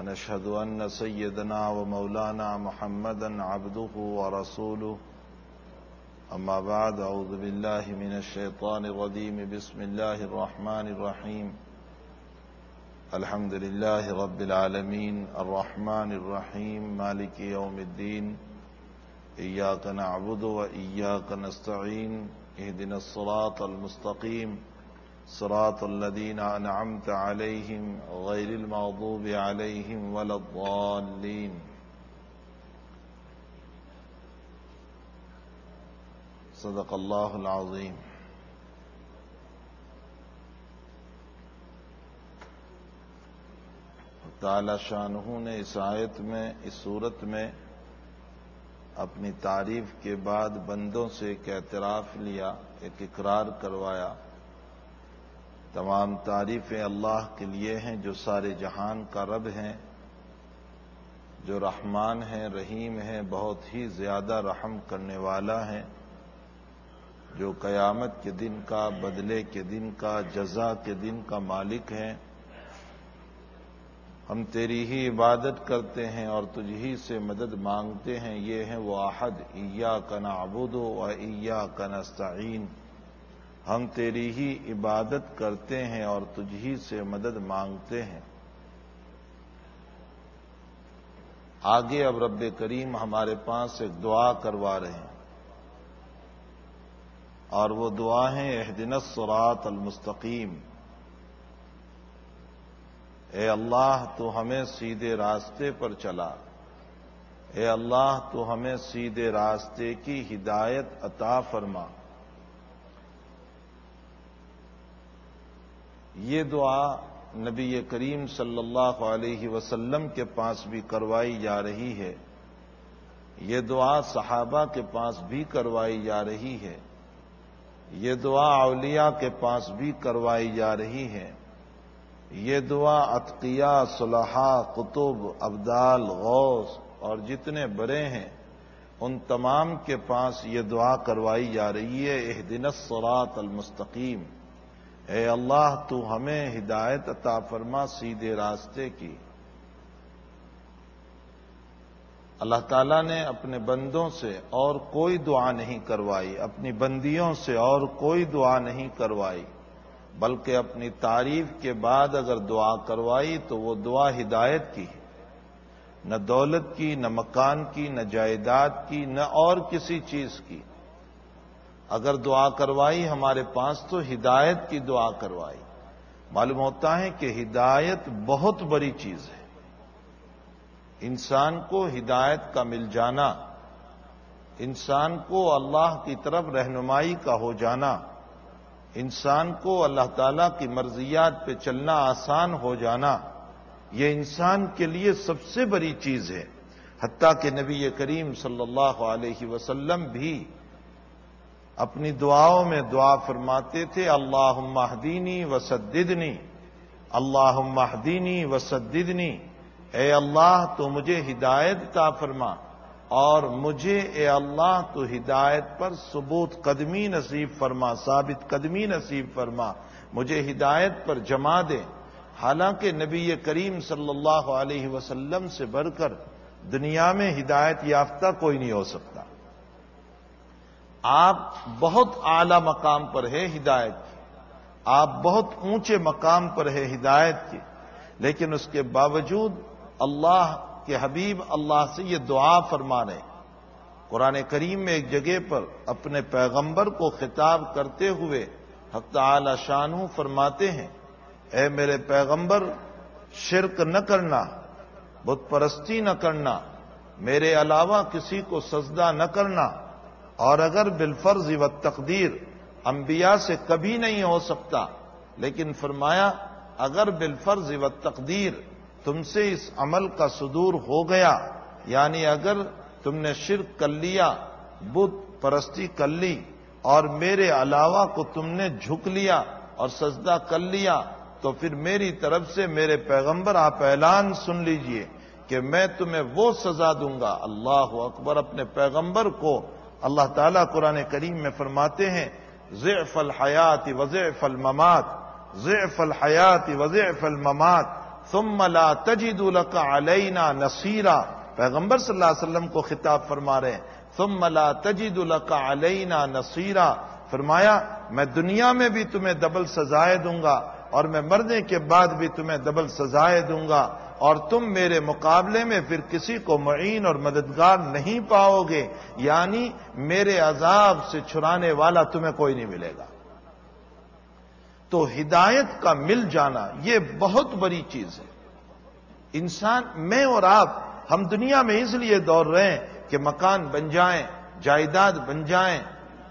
ونشهد أن سيدنا ومولانا محمدا عبده ورسوله. أما بعد، أعوذ بالله من الشيطان الرجيم. بسم الله الرحمن الرحيم. الحمد لله رب العالمين. الرحمن الرحيم. مالك يوم الدين. إياك نعبد وإياك نستعين. اهدنا الصراط المستقيم. صراط الذين أنعمت عليهم غير المغضوب عليهم ولا الضالين. صدق الله العظيم. تعالی شاہ نے اس آیت میں، اس صورت میں اپنی تعریف کے بعد بندوں سے ایک اعتراف لیا، ایک اقرار کروایا تمام تعریفیں اللہ کے لیے ہیں جو سارے جہان کا رب ہیں، جو رحمان ہیں، رحیم ہیں، بہت ہی زیادہ رحم کرنے والا ہے جو قیامت کے دن کا، بدلے کے دن کا، جزا کے دن کا مالک ہے ہم تیری ہی عبادت کرتے ہیں اور تجھ ہی سے مدد مانگتے ہیں، یہ ہے وہ عہد ایا کا نابود و ایا کا نستعین۔ ہم تیری ہی عبادت کرتے ہیں اور تجھ ہی سے مدد مانگتے ہیں۔ آگے اب رب کریم ہمارے پاس ایک دعا کروا رہے ہیں۔ اور وہ دعا ہے اہدن سرات المستقیم۔ اے اللہ، تو ہمیں سیدھے راستے پر چلا۔ اے اللہ، تو ہمیں سیدھے راستے کی ہدایت عطا فرما۔ یہ دعا نبی کریم صلی اللہ علیہ وسلم کے پاس بھی کروائی جا رہی ہے۔ یہ دعا صحابہ کے پاس بھی کروائی جا رہی ہے۔ یہ دعا اولیاء کے پاس بھی کروائی جا رہی ہے۔ یہ دعا عطقیہ صلحہ قطب، ابدال، غوث اور جتنے بڑے ہیں، ان تمام کے پاس یہ دعا کروائی جا رہی ہے۔ اح دن سرات المستقیم۔ اے اللہ، تو ہمیں ہدایت عطا فرما سیدھے راستے کی۔ اللہ تعالیٰ نے اپنے بندوں سے اور کوئی دعا نہیں کروائی، اپنی بندیوں سے اور کوئی دعا نہیں کروائی، بلکہ اپنی تعریف کے بعد اگر دعا کروائی تو وہ دعا ہدایت کی نہ دولت کی، نہ مکان کی، نہ جائیداد کی، نہ اور کسی چیز کی۔ اگر دعا کروائی، ہمارے پاس تو ہدایت کی دعا کروائی۔ معلوم ہوتا ہے کہ ہدایت بہت بڑی چیز ہے۔ انسان کو ہدایت کا مل جانا، انسان کو اللہ کی طرف رہنمائی کا ہو جانا، انسان کو اللہ تعالی کی مرضیات پہ چلنا آسان ہو جانا، یہ انسان کے لیے سب سے بڑی چیز ہے۔ حتیٰ کہ نبی کریم صلی اللہ علیہ وسلم بھی اپنی دعاؤں میں دعا فرماتے تھے اللہ مہدینی وسدنی اللہ مہدینی وسدنی اے اللہ تو مجھے ہدایت تا فرما، اور مجھے اے اللہ تو ہدایت پر ثبوت قدمی نصیب فرما، ثابت قدمی نصیب فرما، مجھے ہدایت پر جما دے۔ حالانکہ نبی کریم صلی اللہ علیہ وسلم سے بڑھ کر دنیا میں ہدایت یافتہ کوئی نہیں ہو سکتا۔ آپ بہت اعلی مقام پر ہے ہدایت کی۔ آپ بہت اونچے مقام پر ہے ہدایت کی۔ لیکن اس کے باوجود اللہ کے حبیب اللہ سے یہ دعا فرما رہے قرآن کریم میں ایک جگہ پر اپنے پیغمبر کو خطاب کرتے ہوئے حق تعالی شانو فرماتے ہیں، اے میرے پیغمبر، شرک نہ کرنا، بت پرستی نہ کرنا، میرے علاوہ کسی کو سجدہ نہ کرنا اور اگر بالفرض و تقدیر انبیاء سے کبھی نہیں ہو سکتا، لیکن فرمایا، اگر بالفرض و تقدیر تم سے اس عمل کا صدور ہو گیا یعنی اگر تم نے شرک کر لیا، بت پرستی کر لی، اور میرے علاوہ کو تم نے جھک لیا اور سجدہ کر لیا، تو پھر میری طرف سے میرے پیغمبر آپ اعلان سن لیجیے کہ میں تمہیں وہ سزا دوں گا، اللہ اکبر، اپنے پیغمبر کو اللہ تعالیٰ قرآن کریم میں فرماتے ہیں، ضعف الحیات وضعف الممات، ضعف الحیات وضعف الممات، ثم لا تجد لك علینا نصیرا۔ پیغمبر صلی اللہ علیہ وسلم کو خطاب فرما رہے ہیں، ثم لا تجد لك علینا نصیرا۔ فرمایا، میں دنیا میں بھی تمہیں دبل سزائے دوں گا اور میں مرنے کے بعد بھی تمہیں دبل سزائے دوں گا اور تم میرے مقابلے میں پھر کسی کو معین اور مددگار نہیں پاؤ گے یعنی میرے عذاب سے چھڑانے والا تمہیں کوئی نہیں ملے گا۔ تو ہدایت کا مل جانا یہ بہت بڑی چیز ہے۔ انسان، میں اور آپ، ہم دنیا میں اس لیے دوڑ رہے ہیں کہ مکان بن جائیں، جائیداد بن جائیں،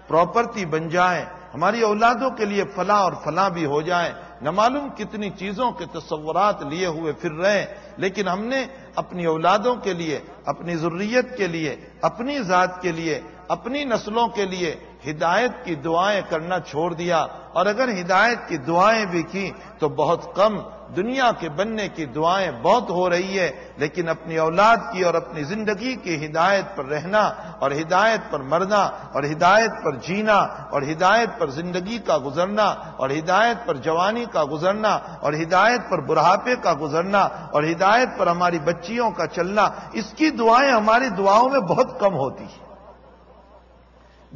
پراپرٹی بن جائیں، ہماری اولادوں کے لیے فلاں اور فلاں بھی ہو جائیں نہ معلوم کتنی چیزوں کے تصورات لیے ہوئے پھر رہے لیکن ہم نے اپنی اولادوں کے لیے، اپنی ضروریت کے لیے، اپنی ذات کے لیے، اپنی نسلوں کے لیے ہدایت کی دعائیں کرنا چھوڑ دیا اور اگر ہدایت کی دعائیں بھی کی تو بہت کم دنیا کے بننے کی دعائیں بہت ہو رہی ہے، لیکن اپنی اولاد کی اور اپنی زندگی کی ہدایت پر رہنا اور ہدایت پر مرنا اور ہدایت پر جینا اور ہدایت پر زندگی کا گزرنا اور ہدایت پر جوانی کا گزرنا اور ہدایت پر بڑھاپے کا گزرنا اور ہدایت پر ہماری بچیوں کا چلنا، اس کی دعائیں ہماری دعاؤں میں بہت کم ہوتی ہیں۔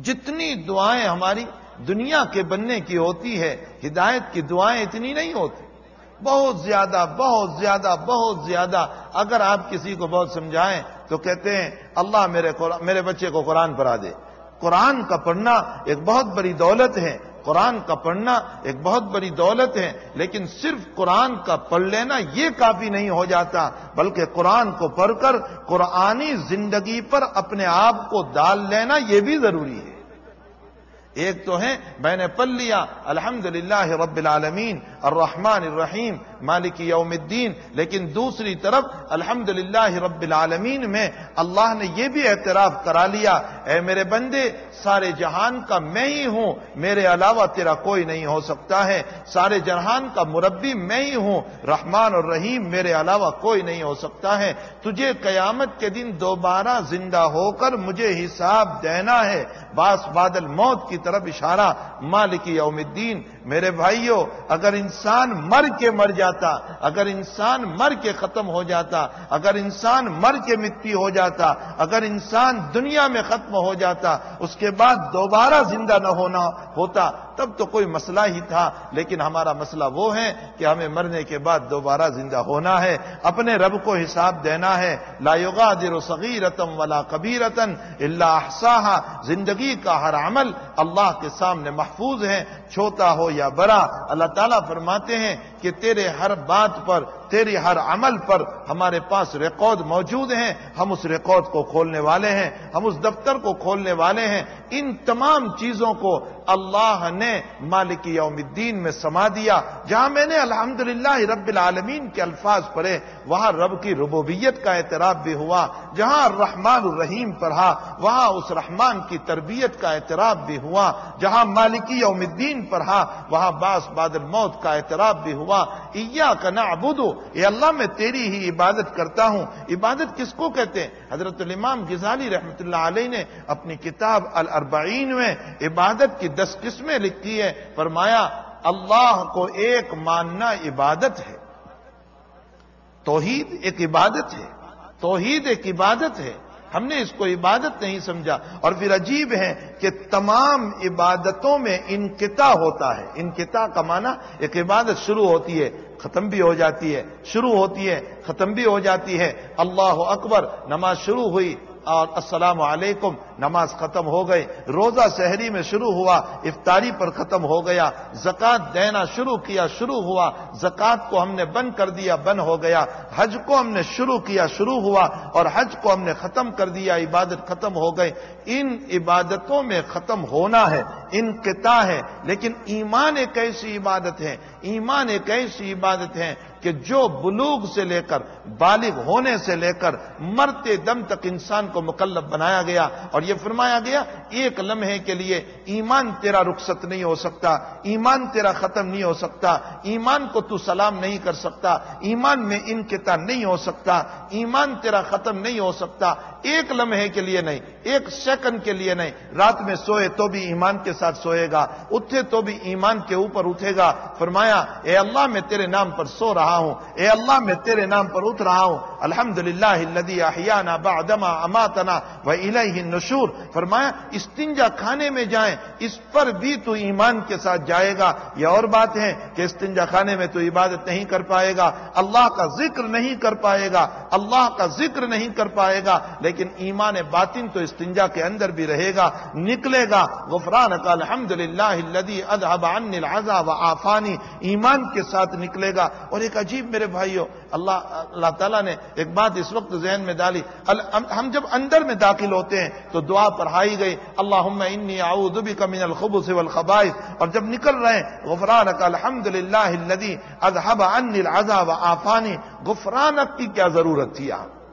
جتنی دعائیں ہماری دنیا کے بننے کی ہوتی ہے، ہدایت کی دعائیں اتنی نہیں ہوتی۔ بہت زیادہ بہت زیادہ بہت زیادہ۔ اگر آپ کسی کو بہت سمجھائیں تو کہتے ہیں، اللہ میرے میرے بچے کو قرآن پڑھا دے۔ قرآن کا پڑھنا ایک بہت بڑی دولت ہے۔ قرآن کا پڑھنا ایک بہت بڑی دولت ہے، لیکن صرف قرآن کا پڑھ لینا یہ کافی نہیں ہو جاتا، بلکہ قرآن کو پڑھ کر قرآنی زندگی پر اپنے آپ کو ڈال لینا یہ بھی ضروری ہے۔ ایک تو ہے میں نے پل لیا الحمد رب العالمین، الرحمن الرحیم، مالک یوم الدین، لیکن دوسری طرف الحمد رب العالمین میں اللہ نے یہ بھی اعتراف کرا لیا، اے میرے بندے، سارے جہان کا میں ہی ہوں، میرے علاوہ تیرا کوئی نہیں ہو سکتا ہے، سارے جہان کا مربی میں ہی ہوں، رحمان اور رحیم میرے علاوہ کوئی نہیں ہو سکتا ہے، تجھے قیامت کے دن دوبارہ زندہ ہو کر مجھے حساب دینا ہے باس بادل موت کی طرف اشارہ، مالک یوم الدین، میرے بھائیوں اگر انسان مر کے مر جاتا، اگر انسان مر کے ختم ہو جاتا، اگر انسان مر کے مٹی ہو جاتا، اگر انسان دنیا میں ختم ہو جاتا، اس کے بعد دوبارہ زندہ نہ ہونا ہوتا، تب تو کوئی مسئلہ ہی تھا، لیکن ہمارا مسئلہ وہ ہے کہ ہمیں مرنے کے بعد دوبارہ زندہ ہونا ہے، اپنے رب کو حساب دینا ہے، لا يغادر صغیرتم ولا کبیرتن اللہ احساہا زندگی کا ہر عمل اللہ اللہ کے سامنے محفوظ ہے چھوٹا ہو یا بڑا، اللہ تعالیٰ فرماتے ہیں کہ تیرے ہر بات پر تیری ہر عمل پر ہمارے پاس ریکارڈ موجود ہیں، ہم اس ریکارڈ کو کھولنے والے ہیں، ہم اس دفتر کو کھولنے والے ہیں۔ ان تمام چیزوں کو اللہ نے مالک یوم الدین میں سما دیا، جہاں میں نے الحمد رب العالمین کے الفاظ پڑھے، وہاں رب کی ربوبیت کا اعتراف بھی ہوا، جہاں الرحمن الرحیم پڑھا، وہاں اس رحمان کی تربیت کا اعتراف بھی ہوا، جہاں مالکی یوم الدین پڑھا، وہاں باس بادل موت کا اعتراف بھی ہوا۔ ایا کا نعبدو اے اللہ میں تیری ہی عبادت کرتا ہوں۔ عبادت کس کو کہتے ہیں؟ حضرت الامام غزالی رحمت اللہ علیہ نے اپنی کتاب الاربعین میں عبادت کی دس قسمیں لکھی ہے فرمایا، اللہ کو ایک ماننا عبادت ہے۔ توحید ایک عبادت ہے۔ توحید ایک عبادت ہے۔ ہم نے اس کو عبادت نہیں سمجھا اور پھر عجیب ہے کہ تمام عبادتوں میں انکتا ہوتا ہے۔ انکتا کا معنی ایک عبادت شروع ہوتی ہے، ختم بھی ہو جاتی ہے، شروع ہوتی ہے، ختم بھی ہو جاتی ہے۔ اللہ اکبر، نماز شروع ہوئی اور السلام علیکم نماز ختم ہو گئے روزہ شہری میں شروع ہوا، افطاری پر ختم ہو گیا زکات دینا شروع کیا، شروع ہوا زکات کو ہم نے بند کر دیا، بند ہو گیا، حج کو ہم نے شروع کیا، شروع ہوا اور حج کو ہم نے ختم کر دیا، عبادت ختم ہو گئے ان عبادتوں میں ختم ہونا ہے ان ہے، لیکن ایمان ایک ایسی عبادت ہے، ایمان ایک ایسی عبادت ہے کہ جو بلوغ سے لے کر بالغ ہونے سے لے کر مرتے دم تک انسان کو مکلب بنایا گیا اور یہ فرمایا گیا، ایک لمحے کے لیے ایمان تیرا رخصت نہیں ہو سکتا، ایمان تیرا ختم نہیں ہو سکتا، ایمان کو تو سلام نہیں کر سکتا، ایمان میں انقطاع نہیں ہو سکتا، ایمان تیرا ختم نہیں ہو سکتا، ایک لمحے کے لیے نہیں، ایک سیکنڈ کے لیے نہیں، رات میں سوئے تو بھی ایمان کے ساتھ سوئے گا، اٹھے تو بھی ایمان کے اوپر اٹھے گا، فرمایا، اے اللہ میں تیرے نام پر سو رہا ہوں، اے اللہ میں تیرے نام پر اٹھ رہا ہوں الحمد للہ احیانا بعدما اماتنا و الیہ النشور۔ مشہور، فرمایا، استنجا کھانے میں جائیں، اس پر بھی تو ایمان کے ساتھ جائے گا۔ یہ اور بات ہے کہ استنجا خانے میں تو عبادت نہیں کر پائے گا، اللہ کا ذکر نہیں کر پائے گا، اللہ کا ذکر نہیں کر پائے گا، لیکن ایمان باطن تو استنجا کے اندر بھی رہے گا، نکلے گا۔ غفران کا الحمد للہ و آفانی ایمان کے ساتھ نکلے گا۔ اور ایک عجیب میرے بھائیوں، اللہ اللہ تعالیٰ نے ایک بات اس وقت ذہن میں ڈالی ہم جب اندر میں داخل ہوتے ہیں تو دعا پڑھائی گئی اللہ انی اعوذ بک من الخبث والخبائث۔ اور جب نکل رہے ہیں، غفرانک الحمد للہ الذي اذهب عني العذاب آفانی۔ غفرانک کی کیا ضرورت تھی آپ؟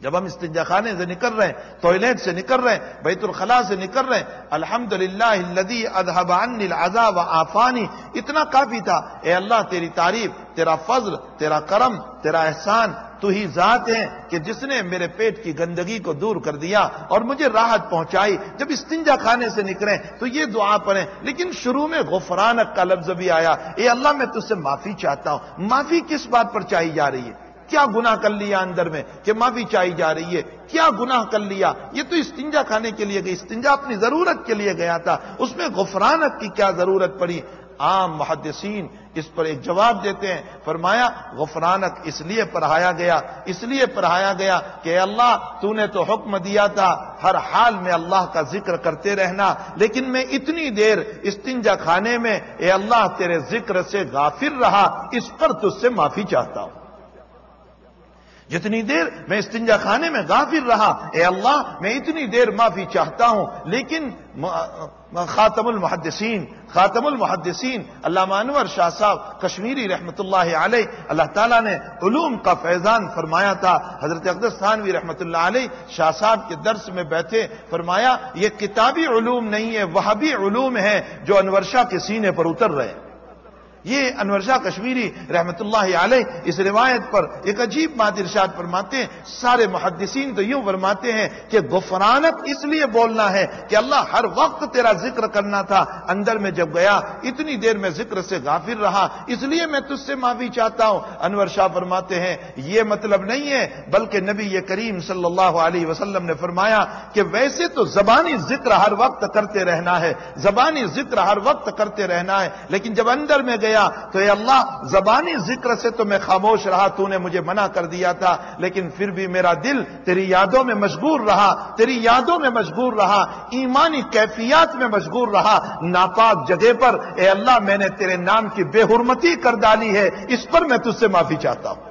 جب ہم استنجا خانے سے نکل رہے ہیں، ٹوائلٹ سے نکل رہے ہیں، بیت الخلاء سے نکل رہے ہیں الحمد للہ ادہب و آفانی، اتنا کافی تھا۔ اے اللہ، تیری تعریف، تیرا فضل، تیرا کرم، تیرا احسان، تو ہی ذات ہے کہ جس نے میرے پیٹ کی گندگی کو دور کر دیا اور مجھے راحت پہنچائی۔ جب استنجا خانے سے نکلے تو یہ دعا پڑھیں۔ لیکن شروع میں غفرانک کا لفظ بھی آیا۔ اے اللہ، میں تجھ سے معافی چاہتا ہوں۔ معافی کس بات پر چاہی جا رہی ہے؟ کیا گناہ کر لیا اندر میں کہ معافی چاہی جا رہی ہے؟ کیا گناہ کر لیا؟ یہ تو استنجا کھانے کے لیے گئی، استنجا اپنی ضرورت کے لیے گیا تھا۔ اس میں غفرانت کی کیا ضرورت پڑی؟ عام محدثین اس پر ایک جواب دیتے ہیں۔ فرمایا غفرانک اس لیے پڑھایا گیا، اس لیے پڑھایا گیا کہ اللہ تو نے تو حکم دیا تھا، ہر حال میں اللہ کا ذکر کرتے رہنا۔ لیکن میں اتنی دیر استنجا کھانے میں، اے اللہ، تیرے ذکر سے غافر رہا، اس پر تجھ سے معافی چاہتا ہوں۔ جتنی دیر میں استنجا خانے میں غافر رہا، اے اللہ، میں اتنی دیر معافی چاہتا ہوں، لیکن خاتم المحدثین خاتم المحدثین اللہ مانور شاہ صاحب، کشمیری رحمت اللہ علیہ، اللہ تعالیٰ نے علوم کا فیضان فرمایا تھا، حضرت اقدس ثانوی رحمت اللہ علیہ شاہ صاحب کے درس میں بیٹھے، فرمایا، یہ کتابی علوم نہیں ہے وہ بھی علوم ہے جو انور شاہ کے سینے پر اتر رہے۔ ہیں یہ انور شاہ کشمیری رحمت اللہ علیہ اس روایت پر ایک عجیب بات ارشاد فرماتے ہیں۔ سارے محدثین تو یوں فرماتے ہیں کہ غفرانت اس لیے بولنا ہے کہ اللہ ہر وقت تیرا ذکر کرنا تھا۔ اندر میں جب گیا، اتنی دیر میں ذکر سے غافر رہا۔ اس لیے میں تجھ سے معافی چاہتا ہوں۔ انور شاہ فرماتے ہیں، یہ مطلب نہیں ہے، بلکہ نبی یہ کریم صلی اللہ علیہ وسلم نے فرمایا کہ ویسے تو زبانی ذکر ہر وقت کرتے رہنا ہے۔ زبانی ذکر ہر وقت کرتے رہنا ہے، لیکن جب اندر میں گئے گیا تو اے اللہ، زبانی ذکر سے تو میں خاموش رہا، تو نے مجھے منع کر دیا تھا، لیکن پھر بھی میرا دل تیری یادوں میں مشغور رہا، تیری یادوں میں مشغور رہا، ایمانی کیفیات میں مشغور رہا، ناپاک جگہ پر، اے اللہ، میں نے تیرے نام کی بے حرمتی کر ڈالی ہے، اس پر میں تجھ سے معافی چاہتا ہوں۔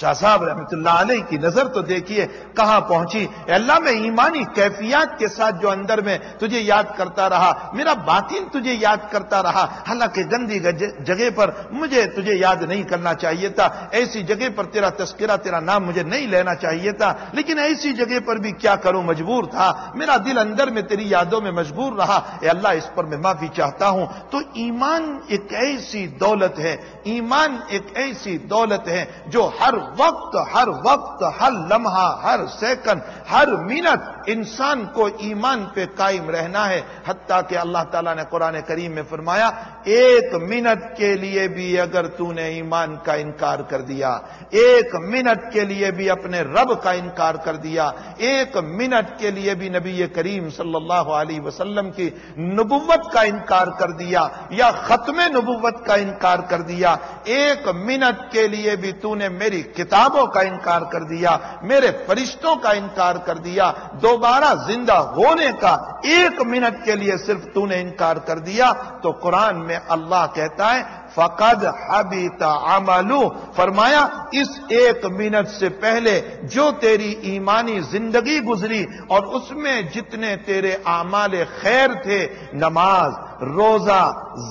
شاہ صاحب رحمت اللہ علیہ کی نظر تو دیکھیے کہاں پہنچی؟ اے اللہ، میں ایمانی کیفیات کے ساتھ جو اندر میں تجھے یاد کرتا رہا، میرا باطن تجھے یاد کرتا رہا، حالانکہ گندی جگہ پر مجھے تجھے یاد نہیں کرنا چاہیے تھا، ایسی جگہ پر تیرا تذکرہ، تیرا نام مجھے نہیں لینا چاہیے تھا، لیکن ایسی جگہ پر بھی کیا کروں؟ مجبور تھا، میرا دل اندر میں تیری یادوں میں مجبور رہا۔ اے اللہ، اس پر میں معافی چاہتا ہوں۔ تو ایمان ایک ایسی دولت ہے، ایمان ایک ایسی دولت ہے جو ہر وقت، ہر وقت، ہر لمحہ، ہر سیکنڈ، ہر منٹ انسان کو ایمان پہ قائم رہنا ہے۔ حتیٰ کہ اللہ تعالیٰ نے قرآن کریم میں فرمایا، ایک منٹ کے لیے بھی اگر تو نے ایمان کا انکار کر دیا، ایک منٹ کے لیے بھی اپنے رب کا انکار کر دیا، ایک منٹ کے لیے بھی نبی کریم صلی اللہ علیہ وسلم کی نبوت کا انکار کر دیا یا ختم نبوت کا انکار کر دیا، ایک منٹ کے لیے بھی تو نے میری کتابوں کا انکار کر دیا، میرے فرشتوں کا انکار کر دیا، دوبارہ زندہ ہونے کا ایک منٹ کے لیے صرف تو نے انکار کر دیا، تو قرآن میں اللہ کہتا ہے فقد حبیت عملو۔ فرمایا، اس ایک منٹ سے پہلے جو تیری ایمانی زندگی گزری اور اس میں جتنے تیرے اعمال خیر تھے، نماز، روزہ،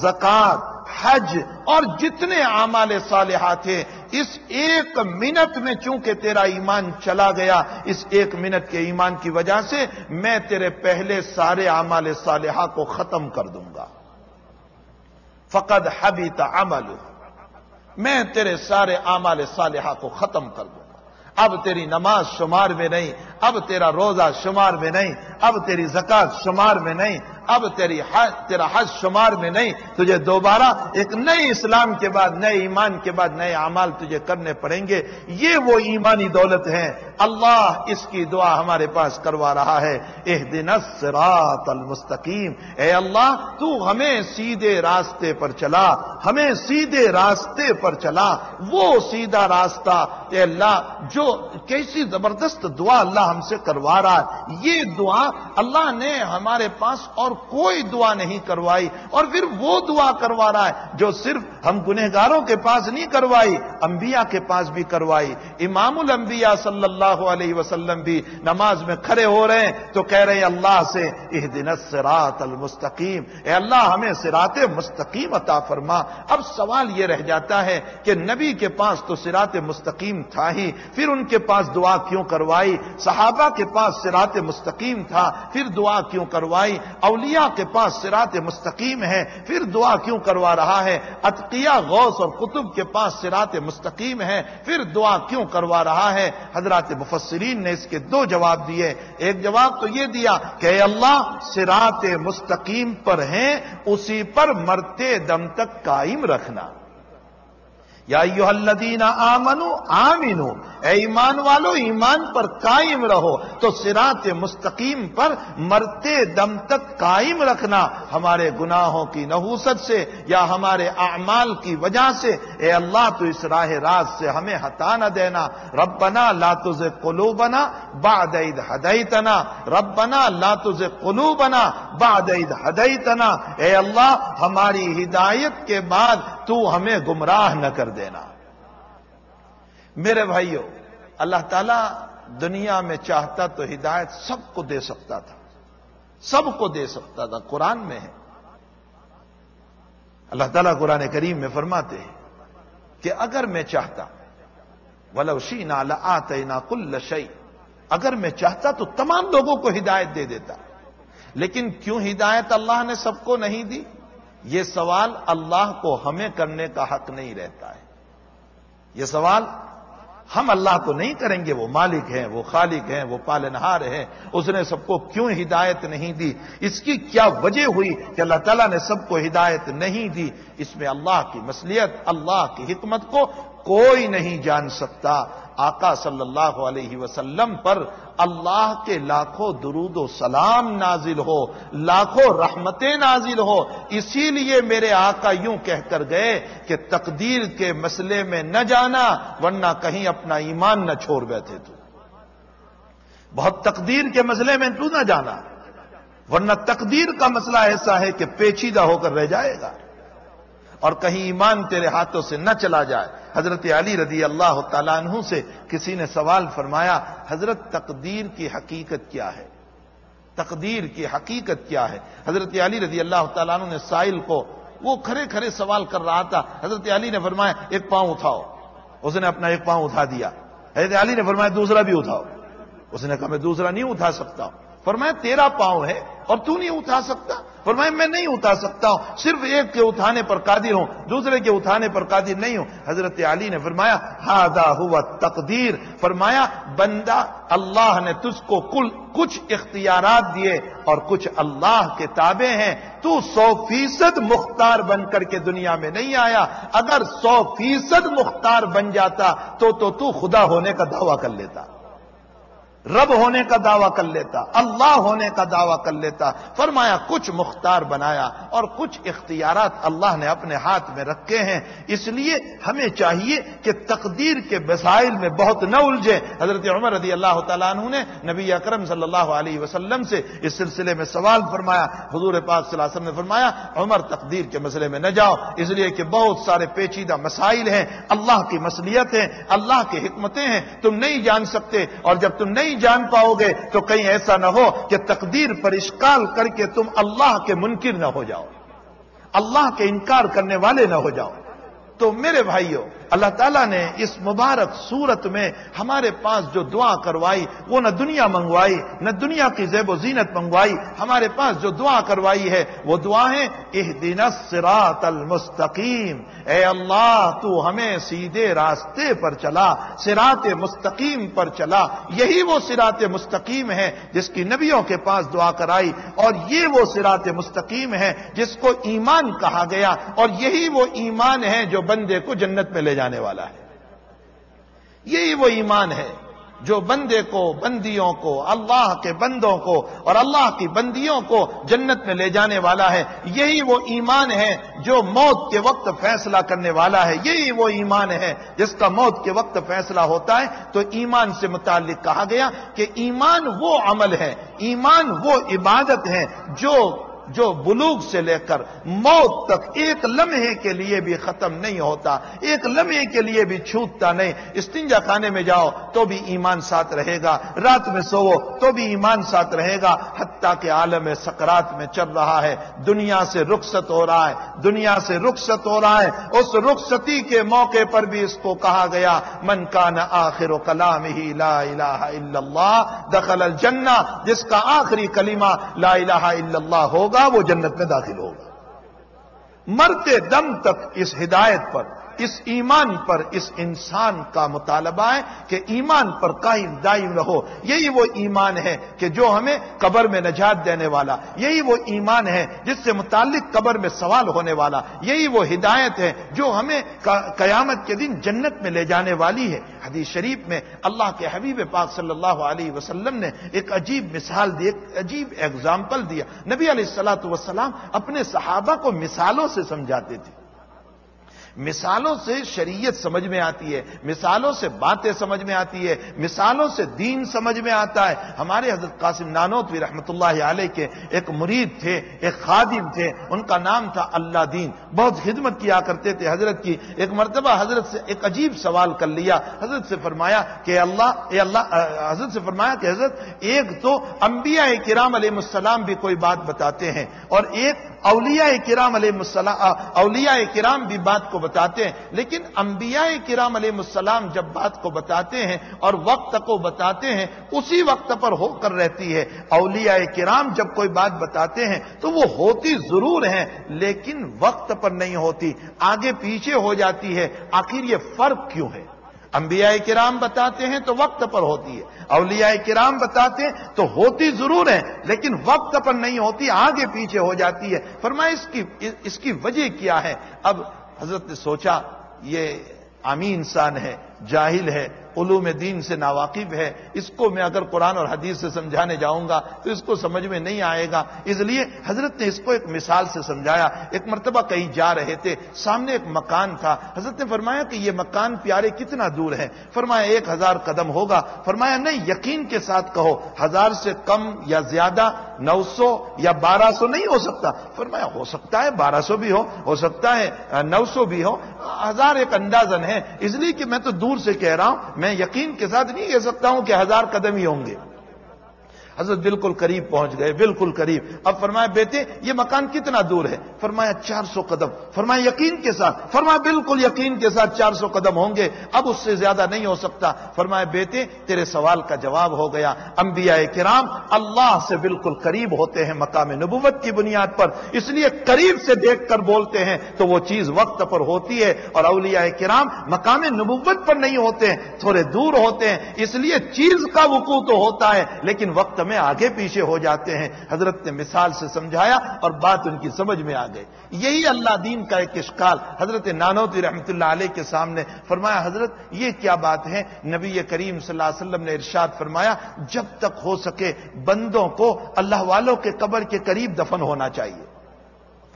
زکات، حج اور جتنے اعمال صالحہ تھے، اس ایک منٹ میں چونکہ تیرا ایمان چلا گیا، اس ایک منٹ کے ایمان کی وجہ سے میں تیرے پہلے سارے اعمال صالحہ کو ختم کر دوں گا۔ فقد حبی عمل میں تیرے سارے اعمال صالحہ کو ختم کر دوں۔ گا اب تیری نماز شمار میں نہیں، اب تیرا روزہ شمار میں نہیں، اب تیری زکات شمار میں نہیں اب تیری حج تیرا حج شمار میں نہیں، تجھے دوبارہ ایک نئے اسلام کے بعد، نئے ایمان کے بعد نئے اعمال تجھے کرنے پڑیں گے۔ یہ وہ ایمانی دولت ہے۔ اللہ اس کی دعا ہمارے پاس کروا رہا ہے۔ اح دن المستقیم۔ اے اللہ، تو ہمیں سیدھے راستے پر چلا۔ ہمیں سیدھے راستے پر چلا۔ وہ سیدھا راستہ، اے اللہ، جو کیسی زبردست دعا اللہ ہم سے کروا رہا ہے۔ یہ دعا اللہ نے ہمارے پاس اور کوئی دعا نہیں کروائی اور پھر وہ دعا کروا رہا ہے جو صرف ہم گنہگاروں کے پاس نہیں کروائی، انبیاء کے پاس بھی کروائی۔ امام الانبیاء صلی اللہ علیہ وسلم بھی نماز میں کھڑے ہو رہے ہیں تو کہہ رہے ہیں، اللہ سے اہ دن سرات المستقیم۔ اے اللہ، ہمیں سرات مستقیم عطا فرما۔ اب سوال یہ رہ جاتا ہے کہ نبی کے پاس تو سرات مستقیم تھا ہی، پھر ان کے پاس دعا کیوں کروائی؟ صحابہ کے پاس سرات مستقیم تھا، پھر دعا کیوں کروائی؟ اولیاء اولیاء کے پاس سرات مستقیم ہے، پھر دعا کیوں کروا رہا ہے؟ اتقیہ غوث اور قطب کے پاس سرات مستقیم ہے، پھر دعا کیوں کروا رہا ہے؟ حضرات مفسرین نے اس کے دو جواب دیے۔ ایک جواب تو یہ دیا کہ اللہ سرات مستقیم پر ہیں، اسی پر مرتے دم تک قائم رکھنا۔ یا الذین آمنو آمینو اے ایمان والو، ایمان پر قائم رہو۔ تو سرات مستقیم پر مرتے دم تک قائم رکھنا ہمارے گناہوں کی نحوست سے یا ہمارے اعمال کی وجہ سے۔ اے اللہ، تو اس راہ راز سے ہمیں ہٹا نہ دینا۔ ربنا لا تزغ قلوبنا بعد اذ ہدیتنا ربنا لا تزغ قلوبنا بعد اذ ہدیتنا اے اللہ، ہماری ہدایت کے بعد تو ہمیں گمراہ نہ کر دے دینا۔ میرے بھائیوں اللہ تعالیٰ دنیا میں چاہتا تو ہدایت سب کو دے سکتا تھا۔ سب کو دے سکتا تھا، قرآن میں ہے۔ اللہ تعالیٰ قرآن کریم میں فرماتے ہیں کہ اگر میں چاہتا ولوشی نالا آتے نا کل شعی اگر میں چاہتا تو تمام لوگوں کو ہدایت دے دیتا۔ لیکن کیوں ہدایت اللہ نے سب کو نہیں دی؟ یہ سوال اللہ کو ہمیں کرنے کا حق نہیں رہتا ہے۔ یہ سوال ہم اللہ کو نہیں کریں گے، وہ مالک ہیں، وہ خالق ہیں، وہ پالنہار ہیں، اس نے سب کو کیوں ہدایت نہیں دی؟ اس کی کیا وجہ ہوئی کہ اللہ تعالیٰ نے سب کو ہدایت نہیں دی؟ اس میں اللہ کی مصلیت اللہ کی حکمت کو کوئی نہیں جان سکتا آقا صلی اللہ علیہ وسلم پر اللہ کے لاکھوں درود و سلام نازل ہو، لاکھوں رحمتیں نازل ہو۔ اسی لیے میرے آقا یوں کہہ کر گئے کہ تقدیر کے مسئلے میں نہ جانا، ورنہ کہیں اپنا ایمان نہ چھوڑ بیٹھے تو۔ بہت تقدیر کے مسئلے میں تو نہ جانا، ورنہ تقدیر کا مسئلہ ایسا ہے کہ پیچیدہ ہو کر رہ جائے گا۔ اور کہیں ایمان تیرے ہاتھوں سے نہ چلا جائے۔ حضرت علی رضی اللہ تعالیٰ عنہ سے کسی نے سوال فرمایا، حضرت تقدیر کی حقیقت کیا ہے؟ تقدیر کی حقیقت کیا ہے؟ حضرت علی رضی اللہ تعالیٰ عنہ نے سائل کو وہ کھڑے کھڑے سوال کر رہا تھا۔ حضرت علی نے فرمایا، ایک پاؤں اٹھاؤ۔ اس نے اپنا ایک پاؤں اٹھا دیا۔ حضرت علی نے فرمایا، دوسرا بھی اٹھاؤ۔ اس نے کہا، میں دوسرا نہیں اٹھا سکتا۔ فرمایا تیرا پاؤں ہے اور تو نہیں اٹھا سکتا فرمایا میں نہیں اٹھا سکتا ہوں، صرف ایک کے اٹھانے پر قادر ہوں، دوسرے کے اٹھانے پر قادر نہیں ہوں۔ حضرت علی نے فرمایا ہادا ہوا تقدیر فرمایا، بندہ اللہ نے تجھ کو کل کچھ اختیارات دیے اور کچھ اللہ کے تابع ہیں۔ تو سو فیصد مختار بن کر کے دنیا میں نہیں آیا۔ اگر سو فیصد مختار بن جاتا تو تو تو خدا ہونے کا دعویٰ کر لیتا۔ رب ہونے کا دعویٰ کر لیتا، اللہ ہونے کا دعویٰ کر لیتا۔ فرمایا، کچھ مختار بنایا اور کچھ اختیارات اللہ نے اپنے ہاتھ میں رکھے ہیں۔ اس لیے ہمیں چاہیے کہ تقدیر کے مسائل میں بہت نہ الجھے۔ حضرت عمر رضی اللہ تعالیٰ عنہ نے نبی اکرم صلی اللہ علیہ وسلم سے اس سلسلے میں سوال فرمایا۔ حضور پاک صلی اللہ علیہ وسلم نے فرمایا، عمر، تقدیر کے مسئلے میں نہ جاؤ۔ اس لیے کہ بہت سارے پیچیدہ مسائل ہیں۔ اللہ کی مسلیت ہیں، اللہ کی حکمتیں ہیں۔ تم نہیں جان سکتے اور جب تم نہیں جان پاؤ گے تو کہیں ایسا نہ ہو کہ تقدیر پر اشکال کر کے تم اللہ کے منکر نہ ہو جاؤ۔ اللہ کے انکار کرنے والے نہ ہو جاؤ۔ تو میرے بھائیوں اللہ تعالیٰ نے اس مبارک صورت میں ہمارے پاس جو دعا کروائی، وہ نہ دنیا منگوائی، نہ دنیا کی زیب و زینت منگوائی، ہمارے پاس جو دعا کروائی ہے، وہ دعا ہے دن سرات المستقیم۔ اے اللہ، تو ہمیں سیدھے راستے پر چلا سرات مستقیم پر چلا۔ یہی وہ سرات مستقیم ہے جس کی نبیوں کے پاس دعا کرائی، اور یہ وہ سرات مستقیم ہے جس کو ایمان کہا گیا، اور یہی وہ ایمان ہے جو بندے کو جنت میں لے جانے والا ہے۔ یہی وہ ایمان ہے جو بندے کو، بندیوں کو، اللہ کے بندوں کو اور اللہ کی بندیوں کو جنت میں لے جانے والا ہے۔ یہی وہ ایمان ہے جو موت کے وقت فیصلہ کرنے والا ہے۔ یہی وہ ایمان ہے جس کا موت کے وقت فیصلہ ہوتا ہے۔ تو ایمان سے متعلق کہا گیا کہ ایمان وہ عمل ہے، ایمان وہ عبادت ہے جو جو بلوغ سے لے کر موت تک ایک لمحے کے لیے بھی ختم نہیں ہوتا، ایک لمحے کے لیے بھی چھوٹتا نہیں۔ استنجا خانے میں جاؤ تو بھی ایمان ساتھ رہے گا، رات میں سو تو بھی ایمان ساتھ رہے گا۔ حتیٰ کہ عالم سکرات میں چل رہا ہے، دنیا سے رخصت ہو رہا ہے، دنیا سے رخصت ہو رہا ہے۔ اس رخصتی کے موقع پر بھی اس کو کہا گیا، من کا نہ آخر و کلام ہی لا الہ الا اللہ، دخل الجنہ، جس کا آخری کلمہ لا الہ الا اللہ ہوگا وہ جنت میں داخل ہوگا۔ مرتے دم تک اس ہدایت پر اس ایمان پر اس انسان کا مطالبہ ہے کہ ایمان پر قائم دائم رہو۔ یہی وہ ایمان ہے کہ جو ہمیں قبر میں نجات دینے والا۔ یہی وہ ایمان ہے جس سے متعلق قبر میں سوال ہونے والا۔ یہی وہ ہدایت ہے جو ہمیں قیامت کے دن جنت میں لے جانے والی ہے۔ حدیث شریف میں اللہ کے حبیب پاک صلی اللہ علیہ وسلم نے ایک عجیب مثال دی، ایک عجیب ایگزامپل دیا۔ نبی علیہ السلاۃ وسلام اپنے صحابہ کو مثالوں سے سمجھاتے تھے۔ مثالوں سے شریعت سمجھ میں آتی ہے، مثالوں سے باتیں سمجھ میں آتی ہے، مثالوں سے دین سمجھ میں آتا ہے۔ ہمارے حضرت قاسم نانوتوی رحمۃ اللہ علیہ کے ایک مرید تھے، ایک خادم تھے۔ ان کا نام تھا اللہ دین۔ بہت خدمت کیا کرتے تھے حضرت کی۔ ایک مرتبہ حضرت سے ایک عجیب سوال کر لیا۔ حضرت سے فرمایا کہ اللہ، اے اللہ حضرت سے فرمایا کہ حضرت، ایک تو انبیاء کرام علیہ السلام بھی کوئی بات بتاتے ہیں اور ایک اولیاء کرام علیہ اولیاء کرام بھی بات کو بتاتے ہیں۔ لیکن انبیاء کرام علیہ السلام جب بات کو بتاتے ہیں اور وقت کو بتاتے ہیں، اسی وقت پر ہو کر رہتی ہے۔ اولیاء کرام جب کوئی بات بتاتے ہیں تو وہ ہوتی ضرور ہیں، لیکن وقت پر نہیں ہوتی۔ آگے پیچھے ہو جاتی ہے۔ آخر یہ فرق کیوں ہے؟ انبیاء کرام بتاتے ہیں تو وقت پر ہوتی ہے۔ اولیاء کرام بتاتے ہیں تو ہوتی ضرور ہے لیکن وقت پر نہیں ہوتی، آگے پیچھے ہو جاتی ہے۔ فرمایا اس کی اس کی وجہ کیا ہے؟ اب حضرت نے سوچا، یہ عامی انسان ہے، جاہل ہے، علوم دین سے ناواقف ہے، اس کو میں اگر قرآن اور حدیث سے سمجھانے جاؤں گا تو اس کو سمجھ میں نہیں آئے گا۔ اس لیے حضرت نے اس کو ایک مثال سے سمجھایا۔ ایک مرتبہ کہیں جا رہے تھے، سامنے ایک مکان تھا۔ حضرت نے فرمایا کہ یہ مکان پیارے کتنا دور ہے۔ فرمایا ایک ہزار قدم ہوگا۔ فرمایا، نہیں، یقین کے ساتھ کہو، ہزار سے کم یا زیادہ نو سو یا بارہ سو نہیں ہو سکتا۔ فرمایا، ہو سکتا ہے، بارہ سو بھی ہو ہو سکتا ہے نو سو بھی ہو۔ ہزار ایک اندازن ہے اس لیے کہ میں تو دور سے کہہ رہا ہوں، میں یقین کے ساتھ نہیں کہہ سکتا ہوں کہ ہزار قدم ہی ہوں گے۔ حضرت بالکل قریب پہنچ گئے، بالکل قریب۔ اب فرمایا، بیٹے، یہ مکان کتنا دور ہے؟ فرمایا، چار سو قدم۔ فرمایا، یقین کے ساتھ۔ فرمایا، بالکل یقین کے ساتھ چار سو قدم ہوں گے۔ اب اس سے زیادہ نہیں ہو سکتا۔ فرمایا، بیٹے، تیرے سوال کا جواب ہو گیا۔ انبیاء کرام اللہ سے بالکل قریب ہوتے ہیں مقام نبوت کی بنیاد پر۔ اس لیے قریب سے دیکھ کر بولتے ہیں تو وہ چیز وقت پر ہوتی ہے۔ اور اولیاء کرام مقام نبوت پر نہیں ہوتے ہیں تھوڑے دور ہوتے ہیں۔ اس لیے چیز کا وقوع تو ہوتا ہے، لیکن وقت میں آگے پیچھے ہو جاتے ہیں۔ حضرت نے مثال سے سمجھایا اور بات ان کی سمجھ میں آ گئی۔ یہی اللہ دین کا ایک اشکال۔ حضرت نانوتی رحمت اللہ علیہ کے سامنے فرمایا، حضرت، یہ کیا بات ہے؟ نبی کریم صلی اللہ علیہ وسلم نے ارشاد فرمایا، جب تک ہو سکے بندوں کو اللہ والوں کے قبر کے قریب دفن ہونا چاہیے۔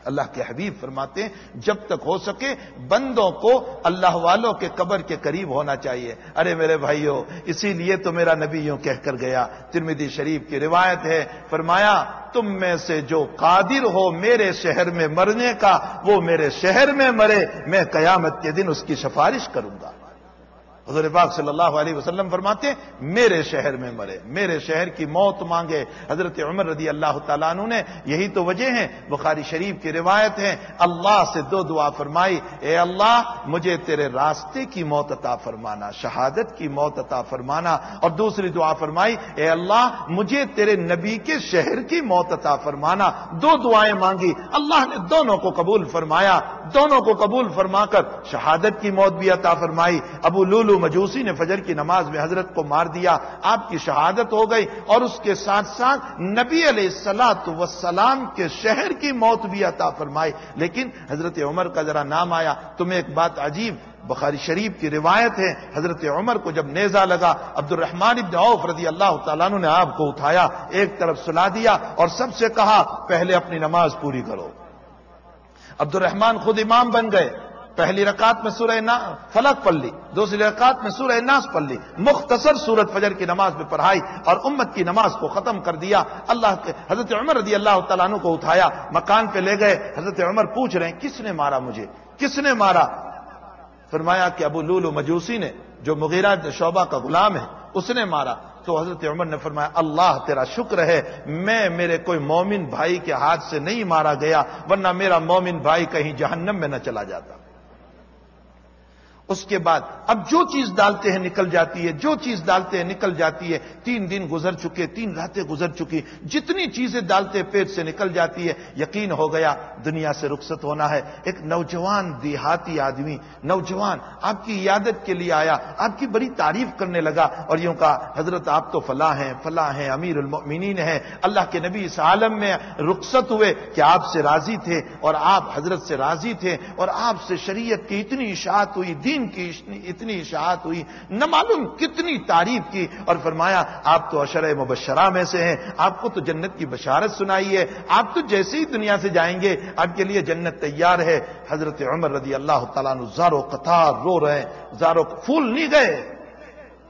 اللہ کے حبیب فرماتے ہیں، جب تک ہو سکے بندوں کو اللہ والوں کے قبر کے قریب ہونا چاہیے۔ ارے میرے بھائیوں اسی لیے تو میرا نبی یوں کہہ کر گیا۔ ترمیدی شریف کی روایت ہے، فرمایا، تم میں سے جو قادر ہو میرے شہر میں مرنے کا، وہ میرے شہر میں مرے، میں قیامت کے دن اس کی سفارش کروں گا۔ حضور پاک صلی اللہ علیہ وسلم فرماتے ہیں، میرے شہر میں مرے، میرے شہر کی موت مانگے۔ حضرت عمر رضی اللہ تعالیٰ عنہ نے یہی تو وجہ ہیں، بخاری شریف کی روایت ہے، اللہ سے دو دعا فرمائی، اے اللہ، مجھے تیرے راستے کی موت عطا فرمانا، شہادت کی موت عطا فرمانا۔ اور دوسری دعا فرمائی، اے اللہ، مجھے تیرے نبی کے شہر کی موت عطا فرمانا۔ دو دعائیں مانگی، اللہ نے دونوں کو قبول فرمایا، دونوں کو قبول فرما کر شہادت کی موت بھی عطا فرمائی۔ ابو لولو مجوسی نے فجر کی نماز میں حضرت کو مار دیا، آپ کی شہادت ہو گئی اور اس کے ساتھ ساتھ نبی علیہ السلاط وسلام کے شہر کی موت بھی عطا فرمائی۔ لیکن حضرت عمر کا ذرا نام آیا۔ تمہیں ایک بات عجیب، بخاری شریف کی روایت ہے، حضرت عمر کو جب نیزا لگا عبد الرحمان ابن عوف رضی اللہ تعالیٰ نے آپ کو اٹھایا، ایک طرف سلا دیا اور سب سے کہا، پہلے اپنی نماز پوری کرو۔ عبد الرحمان خود امام بن گئے۔ پہلی رکعت میں سورہ فلک پڑھ لی. دوسری رکعت میں سورہ ناس پڑھ لی. مختصر سورت فجر کی نماز میں پڑھائی اور امت کی نماز کو ختم کر دیا. اللہ کے، حضرت عمر رضی اللہ تعالیٰ عنہ کو اٹھایا. مکان پہ لے گئے. حضرت عمر پوچھ رہے ہیں، کس نے مارا مجھے؟ کس نے مارا؟ فرمایا کہ ابو لولو مجوسی نے، جو مغیرہ شعبہ کا غلام ہے، اس نے مارا. تو حضرت عمر نے فرمایا، اللہ تیرا شکر ہے، میں میرے کوئی مومن بھائی کے ہاتھ سے نہیں مارا گیا، ورنہ میرا مومن بھائی کہیں جہنم میں نہ چلا جاتا۔ اس کے بعد اب جو چیز ڈالتے ہیں نکل جاتی ہے، جو چیز ڈالتے ہیں نکل جاتی ہے، تین دن گزر چکے، تین راتیں گزر چکی، جتنی چیزیں ڈالتے پیٹ سے نکل جاتی ہے، یقین ہو گیا دنیا سے رخصت ہونا ہے۔ ایک نوجوان دیہاتی آدمی، نوجوان، آپ کی عیادت کے لیے آیا، آپ کی بڑی تعریف کرنے لگا اور یوں کہا، حضرت آپ تو فلاں ہیں فلاں ہیں، امیر المؤمنین ہیں، اللہ کے نبی اس عالم میں رخصت ہوئے کہ آپ سے راضی تھے اور آپ حضرت سے راضی تھے اور آپ سے شریعت کی اتنی اشاعت ہوئی، دین دین کی اتنی اشاعت ہوئی، نہ معلوم کتنی تعریف کی اور فرمایا، آپ تو اشر مبشرہ میں سے ہیں، آپ کو تو جنت کی بشارت سنائی ہے، آپ تو جیسے ہی دنیا سے جائیں گے، آپ کے لیے جنت تیار ہے۔ حضرت عمر رضی اللہ تعالیٰ زارو قطار رو رہے ہیں، زارو پھول نہیں گئے۔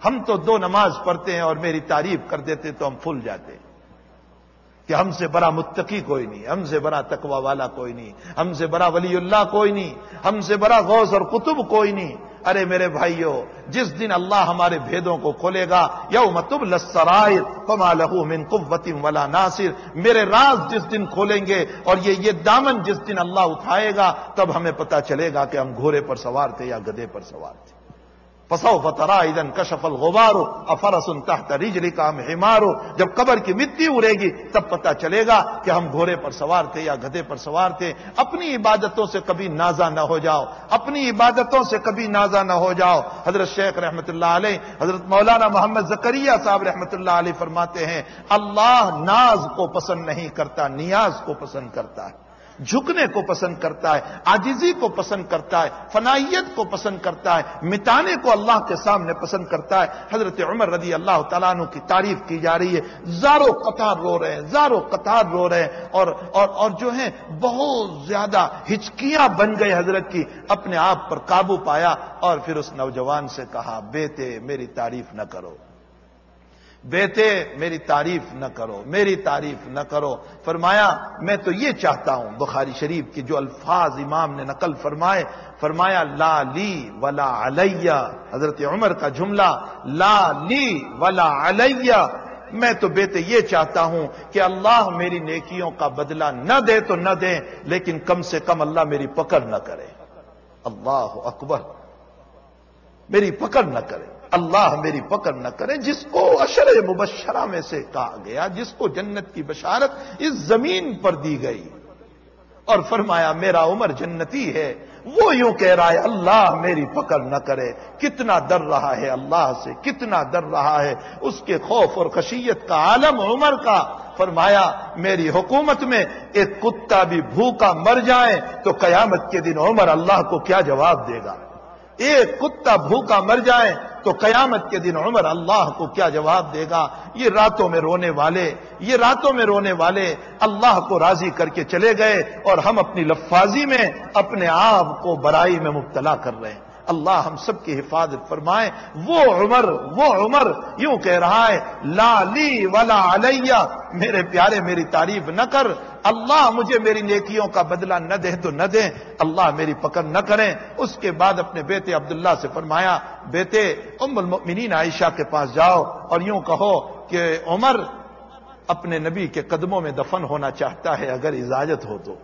ہم تو دو نماز پڑھتے ہیں اور میری تعریف کر دیتے تو ہم پھول جاتے۔ کہ ہم سے بڑا متقی کوئی نہیں، ہم سے بڑا تقوا والا کوئی نہیں، ہم سے بڑا ولی اللہ کوئی نہیں، ہم سے بڑا غوث اور قطب کوئی نہیں۔ ارے میرے بھائیوں جس دن اللہ ہمارے بھیدوں کو کھولے گا یو متب لسرائر فما لہو من قوت ولا ناصر۔ میرے راز جس دن کھولیں گے اور یہ یہ دامن جس دن اللہ اٹھائے گا، تب ہمیں پتا چلے گا کہ ہم گھوڑے پر سوار تھے یا گدے پر سوار تھے۔ پسو فترا ادن کشفل غبارو افرسن تحت رجلی کا ہمارو جب قبر کی مٹی اڑے گی، تب پتا چلے گا کہ ہم گھوڑے پر سوار تھے یا گدے پر سوار تھے۔ اپنی عبادتوں سے کبھی نازا نہ ہو جاؤ۔ اپنی عبادتوں سے کبھی نازا نہ ہو جاؤ۔ حضرت شیخ رحمت اللہ علیہ، حضرت مولانا محمد زکریہ صاحب رحمت اللہ علیہ فرماتے ہیں، اللہ ناز کو پسند نہیں کرتا، نیاز کو پسند کرتا ہے۔ جھکنے کو پسند کرتا ہے آجزی کو پسند کرتا ہے، فنائیت کو پسند کرتا ہے، مٹانے کو اللہ کے سامنے پسند کرتا ہے۔ حضرت عمر رضی اللہ تعالیٰ عنہ کی تعریف کی جا رہی ہے۔ زارو قطار رو رہے ہیں، زارو قطار رو رہے ہیں۔ اور اور اور جو ہے بہت زیادہ ہچکیاں بن گئے حضرت کی۔ اپنے آپ پر قابو پایا اور پھر اس نوجوان سے کہا، بیٹے، میری تعریف نہ کرو۔ بیٹے میری تعریف نہ کرو، میری تعریف نہ کرو۔ فرمایا، میں تو یہ چاہتا ہوں بخاری شریف کے جو الفاظ امام نے نقل فرمائے، فرمایا، لا لی ولا علیہ۔ حضرت عمر کا جملہ، لا لی ولا علیہ۔ میں تو بیٹے یہ چاہتا ہوں کہ اللہ میری نیکیوں کا بدلہ نہ دے تو نہ دے، لیکن کم سے کم اللہ میری پکڑ نہ کرے۔ اللہ اکبر۔ میری پکڑ نہ کرے۔ اللہ میری پکڑ نہ کرے، جس کو اشر مبشرہ میں سے کہا گیا، جس کو جنت کی بشارت اس زمین پر دی گئی۔ اور فرمایا، میرا عمر جنتی ہے، وہ یوں کہہ رہا ہے، اللہ میری پکڑ نہ کرے۔ کتنا ڈر رہا ہے اللہ سے، کتنا ڈر رہا ہے۔ اس کے خوف اور خشیت کا عالم عمر کا۔ فرمایا، میری حکومت میں ایک کتا بھی بھوکا مر جائے تو قیامت کے دن عمر اللہ کو کیا جواب دے گا؟ ایک کتا بھوکا مر جائے تو قیامت کے دن عمر اللہ کو کیا جواب دے گا؟ یہ راتوں میں رونے والے، یہ راتوں میں رونے والے اللہ کو راضی کر کے چلے گئے اور ہم اپنی لفاظی میں اپنے آپ کو برائی میں مبتلا کر رہے ہیں۔ اللہ ہم سب کی حفاظت فرمائے۔ وہ عمر وہ عمر یوں کہہ رہا ہے، لا لی ولا علیہ، میرے پیارے، میری تعریف نہ کر۔ اللہ مجھے میری نیکیوں کا بدلہ نہ دے تو نہ دے۔ اللہ میری پکڑ نہ کریں۔ اس کے بعد اپنے بیٹے عبداللہ سے فرمایا، بیٹے، ام المؤمنین عائشہ کے پاس جاؤ اور یوں کہو کہ عمر اپنے نبی کے قدموں میں دفن ہونا چاہتا ہے، اگر اجازت ہو تو۔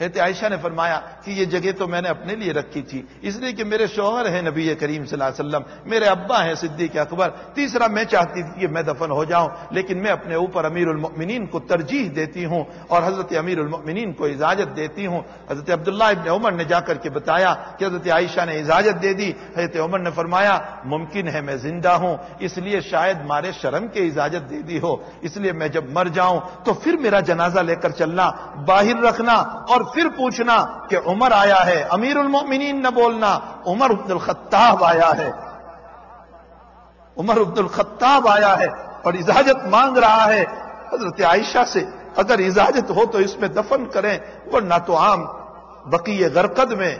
عائشہ نے فرمایا کہ یہ جگہ تو میں نے اپنے لیے رکھی تھی۔ اس لیے کہ میرے شوہر ہیں نبی کریم صلی اللہ علیہ وسلم، میرے ابا ہیں صدیق اکبر۔ تیسرا میں چاہتی تھی کہ میں دفن ہو جاؤں، لیکن میں اپنے اوپر امیر المؤمنین کو ترجیح دیتی ہوں اور حضرت امیر المؤمنین کو اجازت دیتی ہوں۔ حضرت عبداللہ ابن عمر نے جا کر کے بتایا کہ حضرت عائشہ نے اجازت دے دی۔ حضرت عمر نے فرمایا، ممکن ہے میں زندہ ہوں، اس لیے شاید مارے شرم کے اجازت دے دی ہو۔ اس لیے میں جب مر جاؤں تو پھر میرا جنازہ لے کر چلنا، باہر رکھنا اور پھر پوچھنا کہ عمر آیا ہے، امیر المؤمنین نہ بولنا، عمر عبد الخطاب آیا ہے۔ عمر عبد الخطاب آیا ہے اور اجازت مانگ رہا ہے۔ حضرت عائشہ سے اگر اجازت ہو تو اس میں دفن کریں، ورنہ تو عام بقی غرقد میں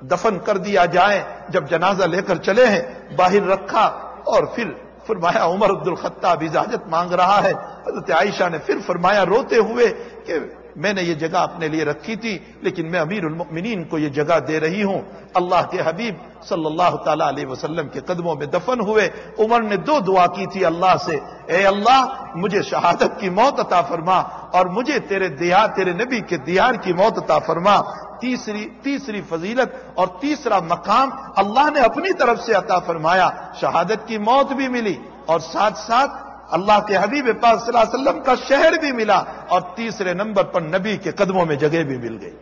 دفن کر دیا جائے۔ جب جنازہ لے کر چلے ہیں، باہر رکھا اور پھر فرمایا عمر عبد الخطاب اجازت مانگ رہا ہے۔ حضرت عائشہ نے پھر فرمایا روتے ہوئے کہ میں نے یہ جگہ اپنے لیے رکھی تھی، لیکن میں امیر المؤمنین کو یہ جگہ دے رہی ہوں۔ اللہ کے حبیب صلی اللہ تعالی علیہ وسلم کے قدموں میں دفن ہوئے۔ عمر نے دو دعا کی تھی اللہ سے۔ اے اللہ، مجھے شہادت کی موت عطا فرما اور مجھے تیرے دیار تیرے نبی کے دیار کی موت عطا فرما۔ تیسری تیسری فضیلت اور تیسرا مقام اللہ نے اپنی طرف سے عطا فرمایا۔ شہادت کی موت بھی ملی اور ساتھ ساتھ اللہ کے حبیب پاک صلی اللہ علیہ وسلم کا شہر بھی ملا اور تیسرے نمبر پر نبی کے قدموں میں جگہ بھی مل گئی۔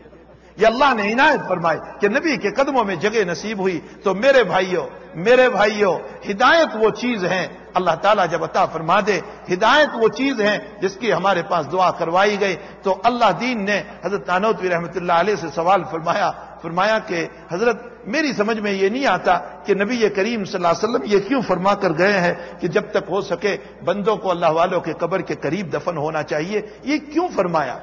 یہ اللہ نے عنایت فرمائی کہ نبی کے قدموں میں جگہ نصیب ہوئی تو میرے بھائیوں میرے بھائیوں، ہدایت وہ چیز ہے اللہ تعالیٰ جب عطا فرما دے، ہدایت وہ چیز ہے جس کی ہمارے پاس دعا کروائی گئی۔ تو اللہ دین نے حضرت تانوتوی رحمۃ اللہ علیہ سے سوال فرمایا فرمایا کہ حضرت، میری سمجھ میں یہ نہیں آتا کہ نبی کریم صلی اللہ علیہ وسلم یہ کیوں فرما کر گئے ہیں کہ جب تک ہو سکے بندوں کو اللہ والوں کے قبر کے قریب دفن ہونا چاہیے۔ یہ کیوں فرمایا؟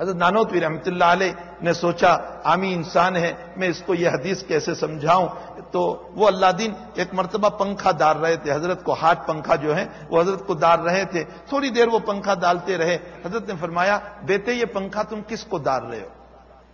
حضرت نانوتوی رحمۃ اللہ علیہ نے سوچا، عامی انسان ہے، میں اس کو یہ حدیث کیسے سمجھاؤں؟ تو وہ اللہ دین ایک مرتبہ پنکھا ڈال رہے تھے، حضرت کو ہاتھ پنکھا جو ہے وہ حضرت کو ڈال رہے تھے۔ تھوڑی دیر وہ پنکھا ڈالتے رہے۔ حضرت نے فرمایا، بیٹے، یہ پنکھا تم کس کو ڈال رہے ہو؟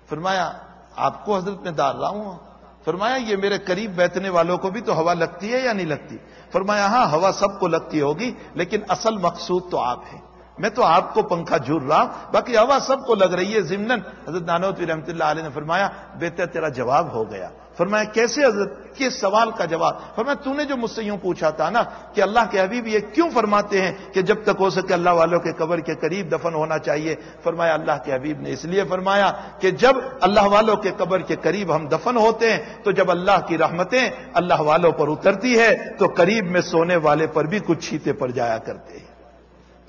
فرمایا، آپ کو حضرت میں ڈال رہا ہوں۔ فرمایا، یہ میرے قریب بیٹھنے والوں کو بھی تو ہوا لگتی ہے یا نہیں لگتی؟ فرمایا ہاں ہوا سب کو لگتی ہوگی، لیکن اصل مقصود تو آپ ہیں۔ میں تو آپ کو پنکھا جھول رہا ہوں، باقی ہوا سب کو لگ رہی ہے ضمن حضرت نانوتی رحمۃ اللہ علیہ نے فرمایا بہتر تیرا جواب ہو گیا۔ فرمایا، کیسے حضرت؟ کس سوال کا جواب۔ فرمایا، تو نے جو مجھ سے یوں پوچھا تھا نا کہ اللہ کے حبیب یہ کیوں فرماتے ہیں کہ جب تک ہو سکے اللہ والوں کے قبر کے قریب دفن ہونا چاہیے؟ فرمایا، اللہ کے حبیب نے اس لیے فرمایا کہ جب اللہ والوں کے قبر کے قریب ہم دفن ہوتے ہیں، تو جب اللہ کی رحمتیں اللہ والوں پر اترتی ہے، تو قریب میں سونے والے پر بھی کچھ چھیتے پڑ جایا کرتے ہیں۔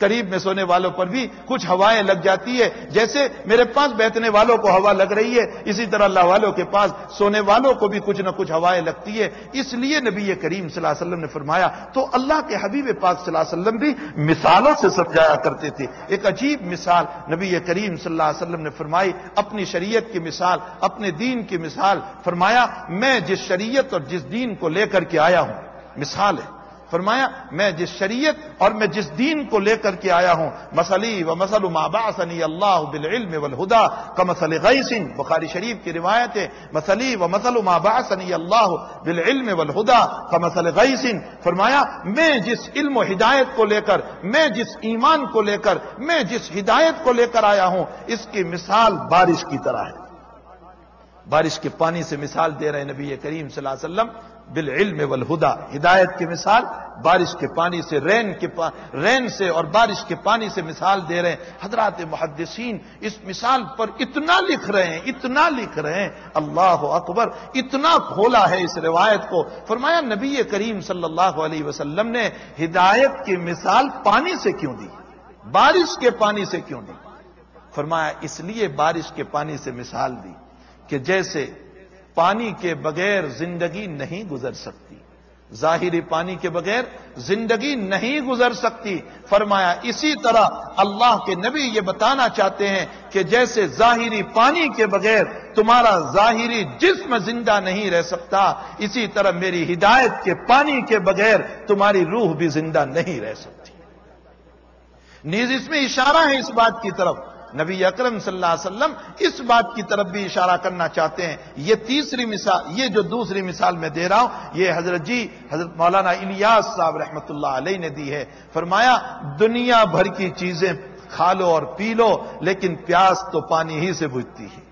قریب میں سونے والوں پر بھی کچھ ہوائیں لگ جاتی ہے جیسے میرے پاس بیٹھنے والوں کو ہوا لگ رہی ہے، اسی طرح اللہ والوں کے پاس سونے والوں کو بھی کچھ نہ کچھ ہوائیں لگتی ہے اس لیے نبی کریم صلی اللہ علیہ وسلم نے فرمایا، تو اللہ کے حبیب پاک صلی اللہ علیہ وسلم بھی مثالوں سے سمجھایا کرتے تھے۔ ایک عجیب مثال نبی کریم صلی اللہ علیہ وسلم نے فرمائی، اپنی شریعت کی مثال، اپنے دین کی مثال۔ فرمایا، میں جس شریعت اور جس دین کو لے کر کے آیا ہوں، مثال ہے۔ فرمایا، میں جس شریعت اور میں جس دین کو لے کر کے آیا ہوں مسلی و مسل ماباسنی اللہ بالعلم والہدا کا مسل غیسن بخاری شریف کی روایت ہے مسلی و مسل ماباسنی اللہ بالعلم والہدا کا مسل غیسن فرمایا، میں جس علم و ہدایت کو لے کر، میں جس ایمان کو لے کر، میں جس ہدایت کو لے کر آیا ہوں، اس کی مثال بارش کی طرح ہے۔ بارش کے پانی سے مثال دے رہے نبی کریم صلی اللہ علیہ وسلم بالعلم والہدا، ہدایت کی مثال، بارش کے پانی سے، رین کے پا... رین سے اور بارش کے پانی سے مثال دے رہے ہیں۔ حضرات محدثین اس مثال پر اتنا لکھ رہے ہیں، اتنا لکھ رہے ہیں۔ اللہ اکبر، اتنا کھولا ہے اس روایت کو۔ فرمایا، نبی کریم صلی اللہ علیہ وسلم نے ہدایت کی مثال پانی سے کیوں دی؟ بارش کے پانی سے کیوں دی؟ فرمایا، اس لیے بارش کے پانی سے مثال دی کہ جیسے پانی کے بغیر زندگی نہیں گزر سکتی۔ ظاہری پانی کے بغیر زندگی نہیں گزر سکتی۔ فرمایا، اسی طرح اللہ کے نبی یہ بتانا چاہتے ہیں کہ جیسے ظاہری پانی کے بغیر تمہارا ظاہری جسم زندہ نہیں رہ سکتا، اسی طرح میری ہدایت کے پانی کے بغیر تمہاری روح بھی زندہ نہیں رہ سکتی۔ نیز اس میں اشارہ ہے اس بات کی طرف۔ نبی اکرم صلی اللہ علیہ وسلم اس بات کی طرف بھی اشارہ کرنا چاہتے ہیں۔ یہ تیسری مثال، یہ جو دوسری مثال میں دے رہا ہوں، یہ حضرت جی حضرت مولانا الیاس صاحب رحمۃ اللہ علیہ نے دی ہے۔ فرمایا، دنیا بھر کی چیزیں کھا لو اور پی لو، لیکن پیاس تو پانی ہی سے بجھتی ہے۔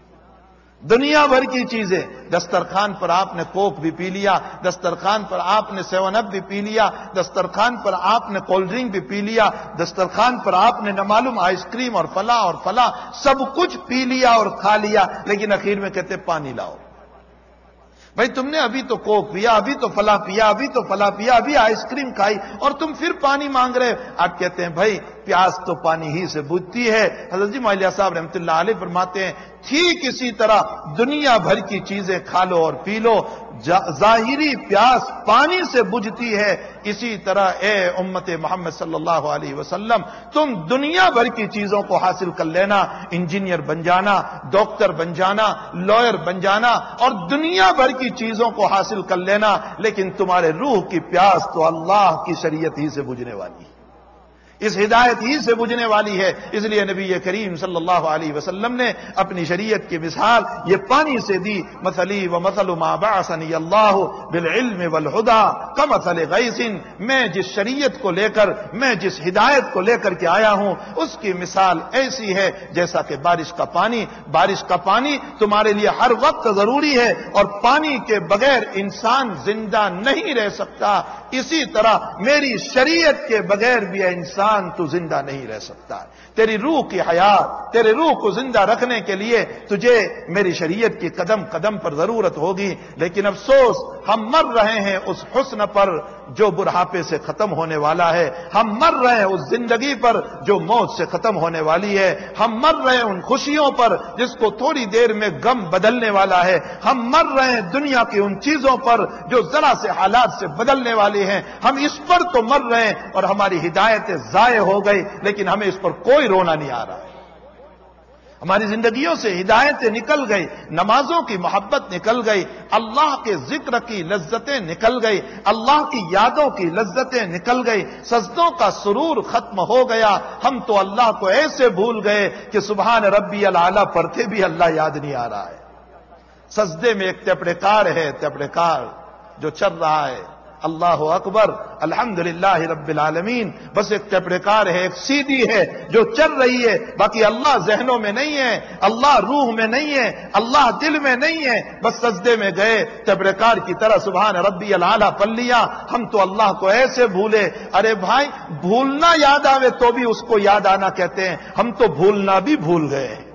دنیا بھر کی چیزیں۔ دسترخوان پر آپ نے کوک بھی پی لیا، دسترخوان پر آپ نے سیون اپ بھی پی لیا، دسترخوان پر آپ نے کولڈ ڈرنک بھی پی لیا، دسترخوان پر آپ نے نہ معلوم آئس کریم اور فلاں اور فلاں سب کچھ پی لیا اور کھا لیا، لیکن اخیر میں کہتے پانی لاؤ۔ بھائی تم نے ابھی تو کوک پیا، ابھی تو فلا پیا، ابھی تو فلا پیا، ابھی آئس کریم کھائی اور تم پھر پانی مانگ رہے آپ کہتے ہیں، بھائی پیاس تو پانی ہی سے بجتی ہے۔ حضرت جی مالیہ صاحب رحمتہ اللہ علیہ فرماتے ہیں، ٹھیک اسی طرح دنیا بھر کی چیزیں کھا لو اور پی لو۔ ظاہری پیاس پانی سے بجھتی ہے، اسی طرح اے امت محمد صلی اللہ علیہ وسلم، تم دنیا بھر کی چیزوں کو حاصل کر لینا، انجینئر بن جانا، ڈاکٹر بن جانا، لائر بن جانا، اور دنیا بھر کی چیزوں کو حاصل کر لینا، لیکن تمہارے روح کی پیاس تو اللہ کی شریعت ہی سے بجھنے والی ہے۔ اس ہدایت ہی سے بجھنے والی ہے۔ اس لیے نبی کریم صلی اللہ علیہ وسلم نے اپنی شریعت کی مثال یہ پانی سے دی، مثلی و مثل ما بعثنی اللہ بالعلم والہدا کمثل غیث۔ میں جس شریعت کو لے کر، میں جس ہدایت کو لے کر کے آیا ہوں، اس کی مثال ایسی ہے جیسا کہ بارش کا پانی، بارش کا پانی تمہارے لیے ہر وقت ضروری ہے اور پانی کے بغیر انسان زندہ نہیں رہ سکتا۔ اسی طرح میری شریعت کے بغیر بھی انسان تو زندہ نہیں رہ سکتا۔ تیری روح کی حیات، تیرے روح کو زندہ رکھنے کے لیے تجھے میری شریعت کی قدم قدم پر ضرورت ہوگی۔ لیکن افسوس، ہم مر رہے ہیں اس حسن پر جو بڑھاپے سے ختم ہونے والا ہے۔ ہم مر رہے ہیں اس زندگی پر جو موت سے ختم ہونے والی ہے۔ ہم مر رہے ہیں ان خوشیوں پر جس کو تھوڑی دیر میں غم بدلنے والا ہے۔ ہم مر رہے ہیں دنیا کی ان چیزوں پر جو ذرا سے حالات سے بدلنے والی ہیں۔ ہم اس پر تو مر رہے ہیں اور ہماری ہدایتیں ضائع ہو گئی، لیکن ہمیں اس پر کوئی رونا نہیں آ رہا۔ ہے ہماری زندگیوں سے ہدایتیں نکل گئی، نمازوں کی محبت نکل گئی، اللہ کے ذکر کی لذتیں نکل گئی، اللہ کی یادوں کی لذتیں نکل گئی، سجدوں کا سرور ختم ہو گیا۔ ہم تو اللہ کو ایسے بھول گئے کہ سبحان ربی اللہ پڑھتے بھی اللہ یاد نہیں آ رہا ہے۔ سجدے میں ایک تپڑے کار ہے تپڑے کار جو چل رہا ہے۔ اللہ اکبر الحمد رب العالمین۔ بس ایک کار ہے، ایک سیدھی ہے جو چل رہی ہے۔ باقی اللہ ذہنوں میں نہیں ہے، اللہ روح میں نہیں ہے، اللہ دل میں نہیں ہے۔ بس سجدے میں گئے کار کی طرح سبحان ربی اللہ پل لیا۔ ہم تو اللہ کو ایسے بھولے۔ ارے بھائی، بھولنا یاد آوے تو بھی اس کو یاد آنا کہتے ہیں۔ ہم تو بھولنا بھی بھول گئے۔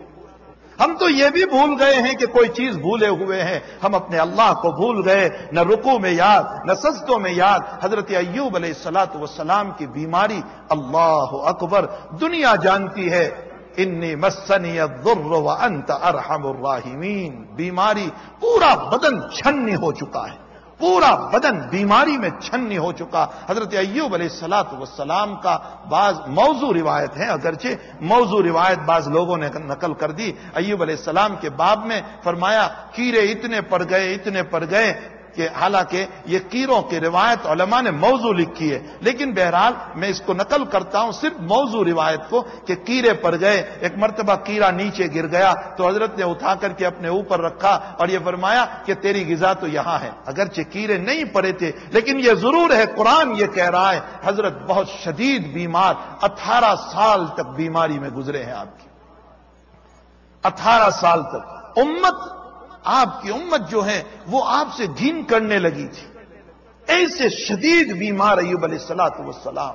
ہم تو یہ بھی بھول گئے ہیں کہ کوئی چیز بھولے ہوئے ہیں۔ ہم اپنے اللہ کو بھول گئے، نہ رکو میں یاد، نہ سجدوں میں یاد۔ حضرت ایوب علیہ السلاۃ وسلام کی بیماری اللہ اکبر، دنیا جانتی ہے۔ انی مسنی و انت ارحم الراحمین۔ بیماری پورا بدن چھنی ہو چکا ہے۔ پورا بدن بیماری میں چھنی ہو چکا۔ حضرت ایوب علیہ السلاط وسلام کا بعض موضوع روایت ہے اگرچہ موضوع روایت بعض لوگوں نے نقل کر دی۔ ایوب علیہ السلام کے باب میں فرمایا، کیڑے اتنے پڑ گئے، اتنے پڑ گئے۔ کہ حالانکہ یہ کیروں کی روایت علماء نے موضوع لکھی ہے، لیکن بہرحال میں اس کو نقل کرتا ہوں صرف موضوع روایت کو کہ کیڑے پڑ گئے، ایک مرتبہ کیڑا نیچے گر گیا تو حضرت نے اٹھا کر کے اپنے اوپر رکھا اور یہ فرمایا کہ تیری غذا تو یہاں ہے۔ اگرچہ کیڑے نہیں پڑے تھے، لیکن یہ ضرور ہے، قرآن یہ کہہ رہا ہے، حضرت بہت شدید بیمار، اٹھارہ سال تک بیماری میں گزرے ہیں آپ کی۔ اٹھارہ سال تک، امت آپ کی امت جو ہے وہ آپ سے گھین کرنے لگی تھی۔ ایسے شدید بیمار ایوب علیہ السلاۃ وسلام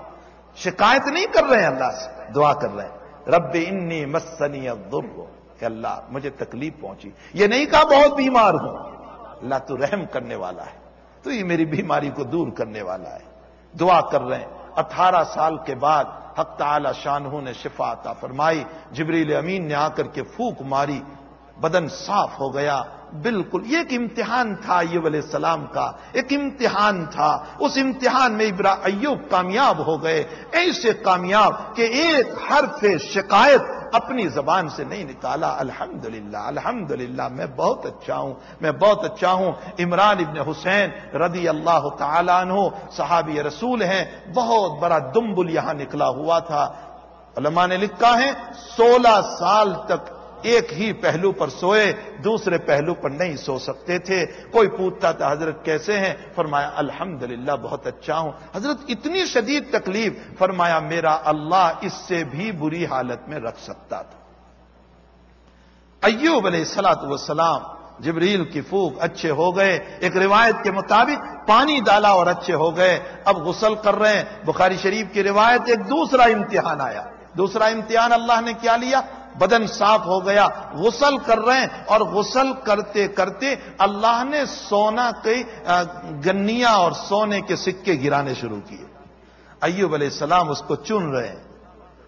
شکایت نہیں کر رہے ہیں اللہ سے، دعا کر رہے ہیں۔ رب انی مسنی کہ اللہ مجھے تکلیف پہنچی۔ یہ نہیں کہا بہت بیمار ہوں۔ اللہ تو رحم کرنے والا ہے۔ تو یہ میری بیماری کو دور کرنے والا ہے۔ دعا کر رہے ہیں۔ اٹھارہ سال کے بعد حق تعالی شانہ نے شفا عطا فرمائی۔ جبریل امین نے آ کر کے پھوک ماری۔ بدن صاف ہو گیا۔ بالکل یہ ایک امتحان تھا ایوب علیہ السلام کا، ایک امتحان تھا۔ اس امتحان میں ابرا ایوب کامیاب ہو گئے۔ ایسے کامیاب کہ ایک حرف شکایت اپنی زبان سے نہیں نکالا۔ الحمد للہ الحمد میں بہت اچھا ہوں۔ میں بہت اچھا ہوں۔ عمران ابن حسین رضی اللہ تعالیٰ عنہ صحابی رسول ہیں۔ بہت بڑا دمبل یہاں نکلا ہوا تھا۔ علماء نے لکھا ہے، سولہ سال تک ایک ہی پہلو پر سوئے، دوسرے پہلو پر نہیں سو سکتے تھے۔ کوئی پوچھتا تھا، حضرت کیسے ہیں؟ فرمایا الحمد بہت اچھا ہوں۔ حضرت، اتنی شدید تکلیف۔ فرمایا، میرا اللہ اس سے بھی بری حالت میں رکھ سکتا تھا۔ ایوب علیہ سلاۃ وسلام جبریل کی پھوک اچھے ہو گئے۔ ایک روایت کے مطابق، پانی ڈالا اور اچھے ہو گئے۔ اب غسل کر رہے ہیں۔ بخاری شریف کی روایت، ایک دوسرا امتحان آیا۔ دوسرا امتحان اللہ نے کیا لیا؟ بدن صاف ہو گیا، غسل کر رہے ہیں، اور غسل کرتے کرتے اللہ نے سونا کے گنیا اور سونے کے سکے گرانے شروع کیے۔ ایوب علیہ السلام اس کو چن رہے ہیں۔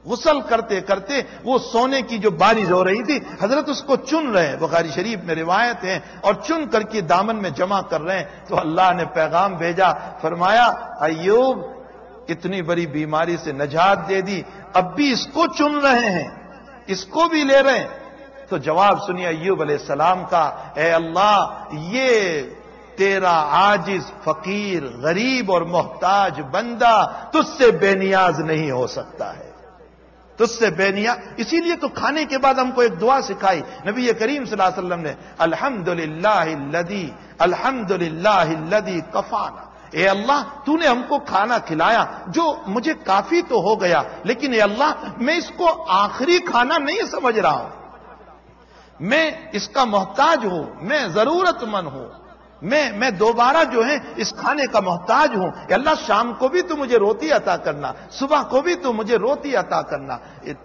غسل کرتے کرتے وہ سونے کی جو بارش ہو رہی تھی، حضرت اس کو چن رہے ہیں۔ بخاری شریف میں روایت ہیں اور چن کر کے دامن میں جمع کر رہے ہیں۔ تو اللہ نے پیغام بھیجا، فرمایا، ایوب، اتنی بڑی بیماری سے نجات دے دی، اب بھی اس کو چن رہے ہیں۔ اس کو بھی لے رہے ہیں تو جواب سنیے، ایوب علیہ السلام کا، اے اللہ، یہ تیرا عاجز، فقیر، غریب اور محتاج بندہ تج سے بے نیاز نہیں ہو سکتا ہے۔ تج سے بے نیا، اسی لیے تو کھانے کے بعد ہم کو ایک دعا سکھائی۔ نبی کریم صلی اللہ علیہ وسلم نے الحمد للہ الحمد للہ کفانا۔ اے اللہ تو نے ہم کو کھانا کھلایا، جو مجھے کافی تو ہو گیا، لیکن اے اللہ، میں اس کو آخری کھانا نہیں سمجھ رہا ہوں۔ میں اس کا محتاج ہوں، میں ضرورت مند ہوں۔ میں میں دوبارہ جو ہے اس کھانے کا محتاج ہوں کہ اللہ شام کو بھی تو مجھے روتی عطا کرنا، صبح کو بھی تو مجھے روتی عطا کرنا۔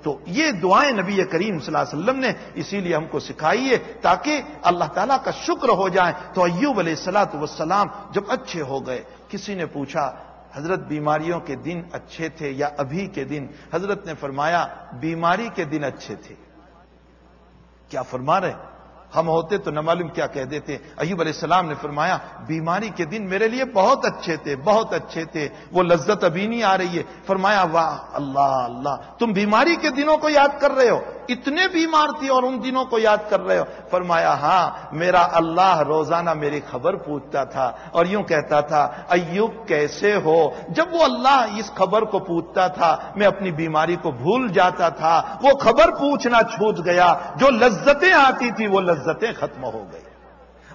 تو یہ دعائیں نبی کریم صلی اللہ علیہ وسلم نے اسی لیے ہم کو سکھائی ہے تاکہ اللہ تعالیٰ کا شکر ہو جائے۔ تو ایوب علیہ السلاۃ وسلام جب اچھے ہو گئے، کسی نے پوچھا، حضرت بیماریوں کے دن اچھے تھے یا ابھی کے دن؟ حضرت نے فرمایا، بیماری کے دن اچھے تھے۔ کیا فرما رہے؟ ہم ہوتے تو نہ معلوم کیا کہہ دیتے۔ ایوب علیہ السلام نے فرمایا، بیماری کے دن میرے لیے بہت اچھے تھے، بہت اچھے تھے۔ وہ لذت ابھی نہیں آ رہی ہے۔ فرمایا، واہ، اللہ اللہ، تم بیماری کے دنوں کو یاد کر رہے ہو۔ اتنے بیمار تھی اور ان دنوں کو یاد کر رہے ہو۔ فرمایا ہاں میرا اللہ روزانہ میری خبر پوچھتا تھا اور یوں کہتا تھا، ایوب کیسے ہو؟ جب وہ اللہ اس خبر کو پوچھتا تھا، میں اپنی بیماری کو بھول جاتا تھا، وہ خبر پوچھنا چھوٹ گیا۔ جو لذتیں آتی تھی وہ لذتیں ختم ہو گئی۔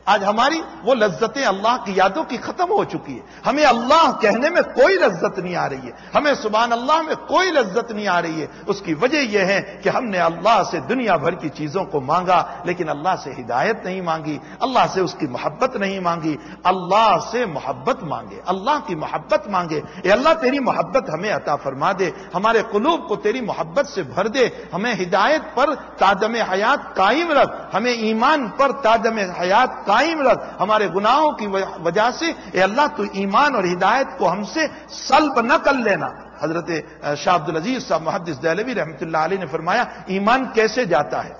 آج ہماری وہ لذتیں اللہ کی یادوں کی ختم ہو چکی ہے ہمیں اللہ کہنے میں کوئی لذت نہیں آ رہی ہے۔ ہمیں سبحان اللہ میں کوئی لذت نہیں آ رہی ہے۔ اس کی وجہ یہ ہے کہ ہم نے اللہ سے دنیا بھر کی چیزوں کو مانگا، لیکن اللہ سے ہدایت نہیں مانگی، اللہ سے اس کی محبت نہیں مانگی۔ اللہ سے محبت مانگے، اللہ کی محبت مانگے۔ اے اللہ، تیری محبت ہمیں عطا فرما دے، ہمارے قلوب کو تیری محبت سے بھر دے۔ ہمیں ہدایت پر تادم حیات قائم رکھ، ہمیں ایمان پر تادم حیات قائم رکھ، ہمارے گناہوں کی وجہ سے، اے اللہ، تو ایمان اور ہدایت کو ہم سے سلب نہ کر لینا۔ حضرت شاہ عبد العزیز صاحب محدث دہلوی رحمۃ اللہ علیہ نے فرمایا، ایمان کیسے جاتا ہے؟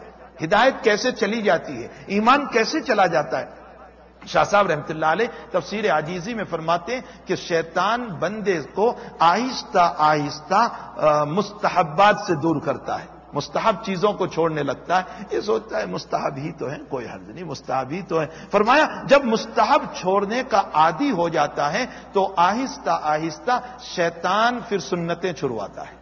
ہدایت کیسے چلی جاتی ہے؟ ایمان کیسے چلا جاتا ہے؟ شاہ صاحب رحمۃ اللہ علیہ تفسیر عجیزی میں فرماتے ہیں کہ شیطان بندے کو آہستہ آہستہ مستحبات سے دور کرتا ہے۔ مستحب چیزوں کو چھوڑنے لگتا ہے، یہ سوچتا ہے مستحب ہی تو ہے کوئی حرض نہیں، مستحب ہی تو ہے فرمایا، جب مستحب چھوڑنے کا عادی ہو جاتا ہے تو آہستہ آہستہ شیطان پھر سنتیں چھڑواتا ہے۔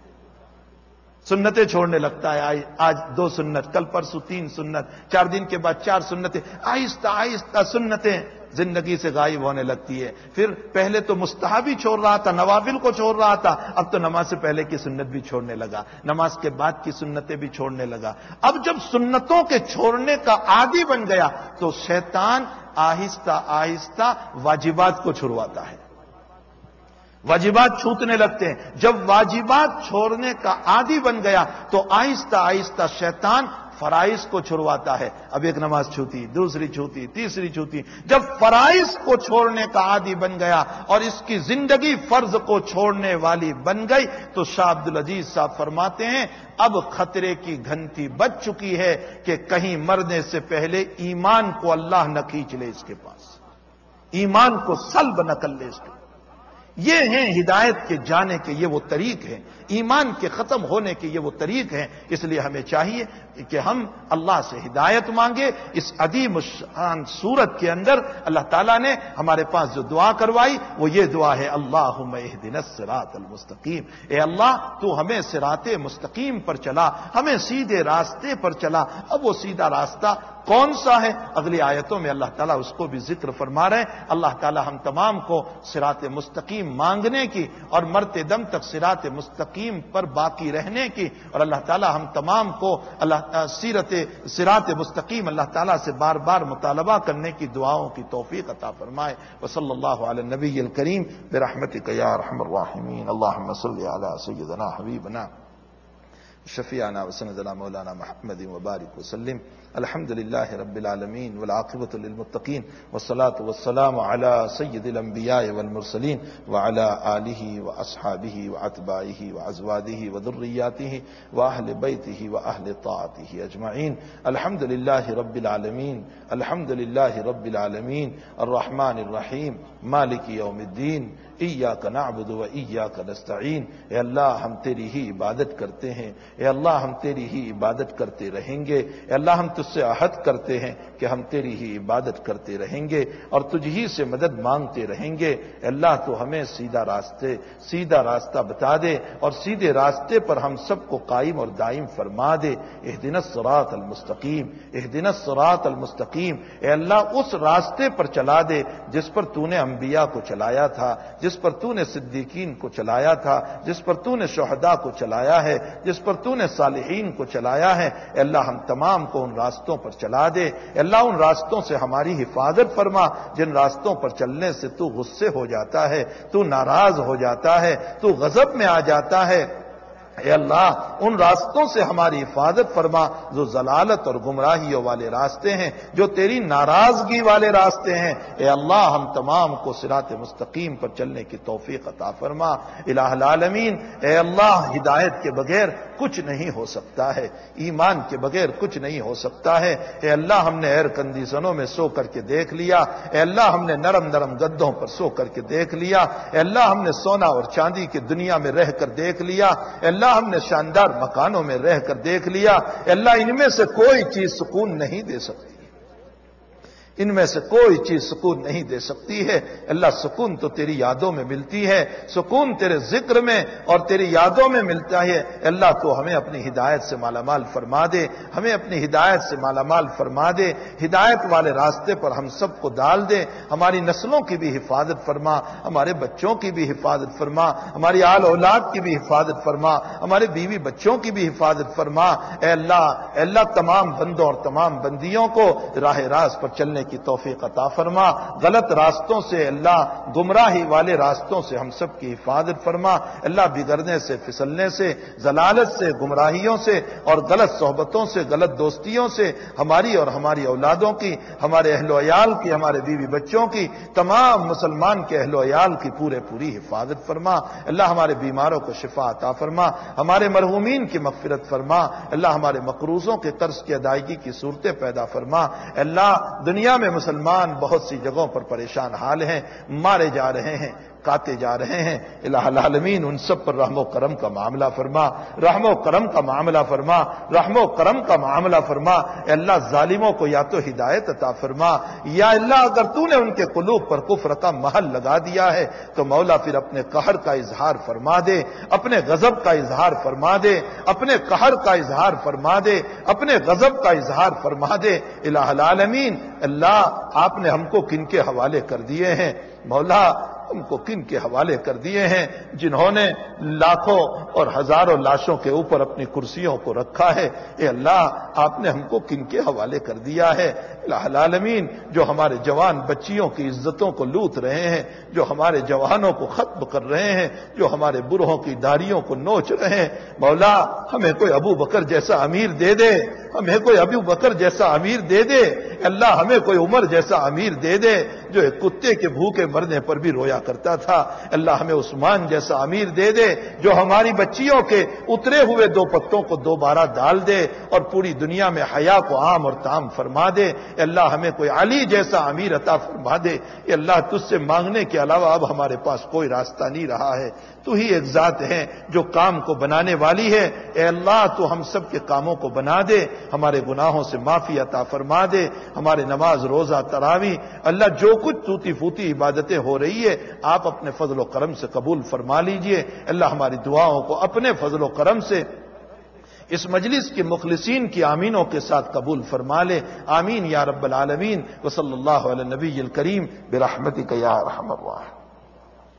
سنتیں چھوڑنے لگتا ہے آج دو سنت، کل پرسوں تین سنت، چار دن کے بعد چار سنتیں، آہستہ آہستہ سنتیں۔ زندگی سے غائب ہونے لگتی ہے۔ پھر پہلے تو مستحبی چھوڑ رہا تھا، نوافل کو چھوڑ رہا تھا، اب تو نماز سے پہلے کی سنت بھی چھوڑنے لگا، نماز کے بعد کی سنتیں بھی چھوڑنے لگا۔ اب جب سنتوں کے چھوڑنے کا عادی بن گیا تو شیطان آہستہ آہستہ واجبات کو چھڑواتا ہے۔ واجبات چھوٹنے لگتے ہیں۔ جب واجبات چھوڑنے کا عادی بن گیا تو آہستہ آہستہ شیطان فرائض کو چھڑواتا ہے۔ اب ایک نماز چھوتی، دوسری چھوتی، تیسری چھوتی۔ جب فرائض کو چھوڑنے کا عادی بن گیا اور اس کی زندگی فرض کو چھوڑنے والی بن گئی تو شاہ عبد العزیز صاحب فرماتے ہیں، اب خطرے کی گھنٹی بچ چکی ہے کہ کہیں مرنے سے پہلے ایمان کو اللہ نہ کھینچ لے اس کے پاس۔ ایمان کو سلب نہ کر لے اس کے پاس۔ یہ ہیں ہدایت کے جانے کے یہ وہ طریق ہیں، ایمان کے ختم ہونے کے یہ وہ طریق ہیں، اس لیے ہمیں چاہیے کہ ہم اللہ سے ہدایت مانگے۔ اس عدیم شان صورت کے اندر اللہ تعالیٰ نے ہمارے پاس جو دعا کروائی، وہ یہ دعا ہے اللہ دن سرات المستقیم۔ اے اللہ، تو ہمیں سرات مستقیم پر چلا، ہمیں سیدھے راستے پر چلا۔ اب وہ سیدھا راستہ کون سا ہے؟ اگلی آیتوں میں اللہ تعالیٰ اس کو بھی ذکر فرما رہے ہیں۔ اللہ تعالیٰ ہم تمام کو سرات مستقیم مانگنے کی اور مرتے دم تک سرات مستقیم پر باقی رہنے کی اور اللہ تعالیٰ ہم تمام کو اللہ سیرت سرات مستقیم اللہ تعالیٰ سے بار بار مطالبہ کرنے کی دعاؤں کی توفیق عطا فرمائے۔ وصلی اللہ علیہ نبی الکریم برحمت رحم الرحمین اللہ صلی علی سیدنا حبیبنا شفیعنا وسندنا مولانا محمد وبارک وسلم. الحمد لله رب العالمين والعاقبة للمتقين والصلاة والسلام على سيد الأنبياء والمرسلين وعلى آله وأصحابه وعتبائه وعزواده وذرياته وأهل بيته وأهل طاعته أجمعين الحمد لله رب العالمين الحمد لله رب العالمين الرحمن الرحيم مالك يوم الدين کا نعبد و کا نستعین اے اللہ، ہم تیری ہی عبادت کرتے ہیں۔ اے اللہ، ہم تیری ہی عبادت کرتے رہیں گے۔ اے اللہ، ہم تجھ سے عہد کرتے ہیں کہ ہم تیری ہی عبادت کرتے رہیں گے اور تجھ ہی سے مدد مانگتے رہیں گے۔ اے اللہ، تو ہمیں سیدھا راستے، سیدھا راستہ بتا دے اور سیدھے راستے پر ہم سب کو قائم اور دائم فرما دے۔ اح دن سرات المستقیم اح دن سرات المستقیم۔ اے اللہ، اس راستے پر چلا دے جس پر تو نے انبیاء کو چلایا تھا، جس جس پر تو نے صدیقین کو چلایا تھا، جس پر تو نے شہداء کو چلایا ہے، جس پر تو نے صالحین کو چلایا ہے اللہ ہم تمام کو ان راستوں پر چلا دے۔ اللہ ان راستوں سے ہماری حفاظت فرما، جن راستوں پر چلنے سے تو غصے ہو جاتا ہے، تو ناراض ہو جاتا ہے، تو غضب میں آ جاتا ہے۔ اے اللہ، ان راستوں سے ہماری حفاظت فرما جو ضلالت اور گمراہیوں والے راستے ہیں، جو تیری ناراضگی والے راستے ہیں۔ اے اللہ، ہم تمام کو سرات مستقیم پر چلنے کی توفیق عطا فرما۔ الہ العالمین، اے اللہ، ہدایت کے بغیر کچھ نہیں ہو سکتا ہے۔ ایمان کے بغیر کچھ نہیں ہو سکتا ہے۔ اے اللہ، ہم نے ایئر کنڈیشنوں میں سو کر کے دیکھ لیا۔ اے اللہ، ہم نے نرم نرم گدوں پر سو کر کے دیکھ لیا۔ اے اللہ، ہم نے سونا اور چاندی کی دنیا میں رہ کر دیکھ لیا۔ اے اللہ ہم نے شاندار مکانوں میں رہ کر دیکھ لیا اللہ ان میں سے کوئی چیز سکون نہیں دے سکتی۔ ان میں سے کوئی چیز سکون نہیں دے سکتی ہے۔ اللہ سکون تو تیری یادوں میں ملتی ہے۔ سکون تیرے ذکر میں اور تیری یادوں میں ملتا ہے۔ اللہ تو ہمیں اپنی ہدایت سے مالا مال فرما دے۔ ہمیں اپنی ہدایت سے مالا مال فرما دے۔ ہدایت والے راستے پر ہم سب کو ڈال دے۔ ہماری نسلوں کی بھی حفاظت فرما۔ ہمارے بچوں کی بھی حفاظت فرما۔ ہماری آل اولاد کی بھی حفاظت فرما۔ ہمارے بیوی بچوں کی بھی حفاظت فرما۔ اے اللہ اے اللہ تمام بندوں اور تمام بندیوں کو راہ راست پر چلنے کی توفیق عطا فرما۔ غلط راستوں سے اللہ، گمراہی والے راستوں سے ہم سب کی حفاظت فرما۔ اللہ بگڑنے سے، پھسلنے سے، ضلالت سے، گمراہیوں سے اور غلط صحبتوں سے، غلط دوستیوں سے ہماری اور ہماری اولادوں کی، ہمارے اہل و عیال کی، ہمارے بیوی بچوں کی، تمام مسلمان کے اہل و عیال کی پورے پوری حفاظت فرما۔ اللہ ہمارے بیماروں کو شفا عطا فرما۔ ہمارے مرحومین کی مغفرت فرما۔ اللہ ہمارے مقروضوں کے طرز کی ادائیگی کی صورتیں پیدا فرما۔ اللہ دنیا میں مسلمان بہت سی جگہوں پر پریشان حال ہیں مارے جا رہے ہیں کاتے جا رہے ہیں۔ الہ العالمین، ان سب پر رحم و کرم کا معاملہ فرما۔ رحم و کرم کا معاملہ فرما۔ رحم و کرم کا معاملہ فرما۔ اے اللہ، ظالموں کو یا تو ہدایت عطا فرما۔ یا اللہ، اگر تو نے ان کے قلوب پر کفر کا محل لگا دیا ہے، تو مولا پھر اپنے قہر کا اظہار فرما دے، اپنے غضب کا اظہار فرما دے، اپنے قہر کا اظہار فرما دے، اپنے غضب کا اظہار فرما دے۔ الہ العالمین، اللہ، آپ نے ہم کو کن کے حوالے کر دیے ہیں؟ مولا ان کو کن کے حوالے کر دیے ہیں جنہوں نے لاکھوں اور ہزاروں لاشوں کے اوپر اپنی کرسیوں کو رکھا ہے؟ اے اللہ، آپ نے ہم کو کن کے حوالے کر دیا ہے؟ العالمین، جو ہمارے جوان بچیوں کی عزتوں کو لوٹ رہے ہیں، جو ہمارے جوانوں کو ختم کر رہے ہیں، جو ہمارے برہوں کی داڑیوں کو نوچ رہے ہیں۔ مولا، ہمیں کوئی ابو بکر جیسا امیر دے دے۔ ہمیں کوئی ابو بکر جیسا امیر دے دے۔ اللہ، ہمیں کوئی عمر جیسا امیر دے دے، جو ایک کتے کے بھوکے مرنے پر بھی رویا کرتا تھا۔ اللہ ہمیں عثمان جیسا امیر دے دے جو ہماری بچیوں کے اترے ہوئے دو پتوں کو دوبارہ ڈال دے اور پوری دنیا میں حیا کو عام اور تام فرما دے۔ اللہ، ہمیں کوئی علی جیسا امیر عطا فرما دے۔ اللہ، تجھ سے مانگنے کے علاوہ اب ہمارے پاس کوئی راستہ نہیں رہا ہے۔ تو ہی ایک ذات ہے جو کام کو بنانے والی ہے۔ اے اللہ، تو ہم سب کے کاموں کو بنا دے، ہمارے گناہوں سے معافی عطا فرما دے، ہمارے نماز روزہ تراوی۔ اللہ، جو کچھ توتی پھوتی عبادتیں ہو رہی ہے، آپ اپنے فضل و کرم سے قبول فرما لیجیے۔ اللہ ہماری دعاؤں کو اپنے فضل و کرم سے اس مجلس کے مخلصین کی آمینوں کے ساتھ قبول فرما لے۔ آمین یا رب العالمین۔ وصلی اللہ علیہ نبی الکریم۔ برحمتی کا یا رحم اللہ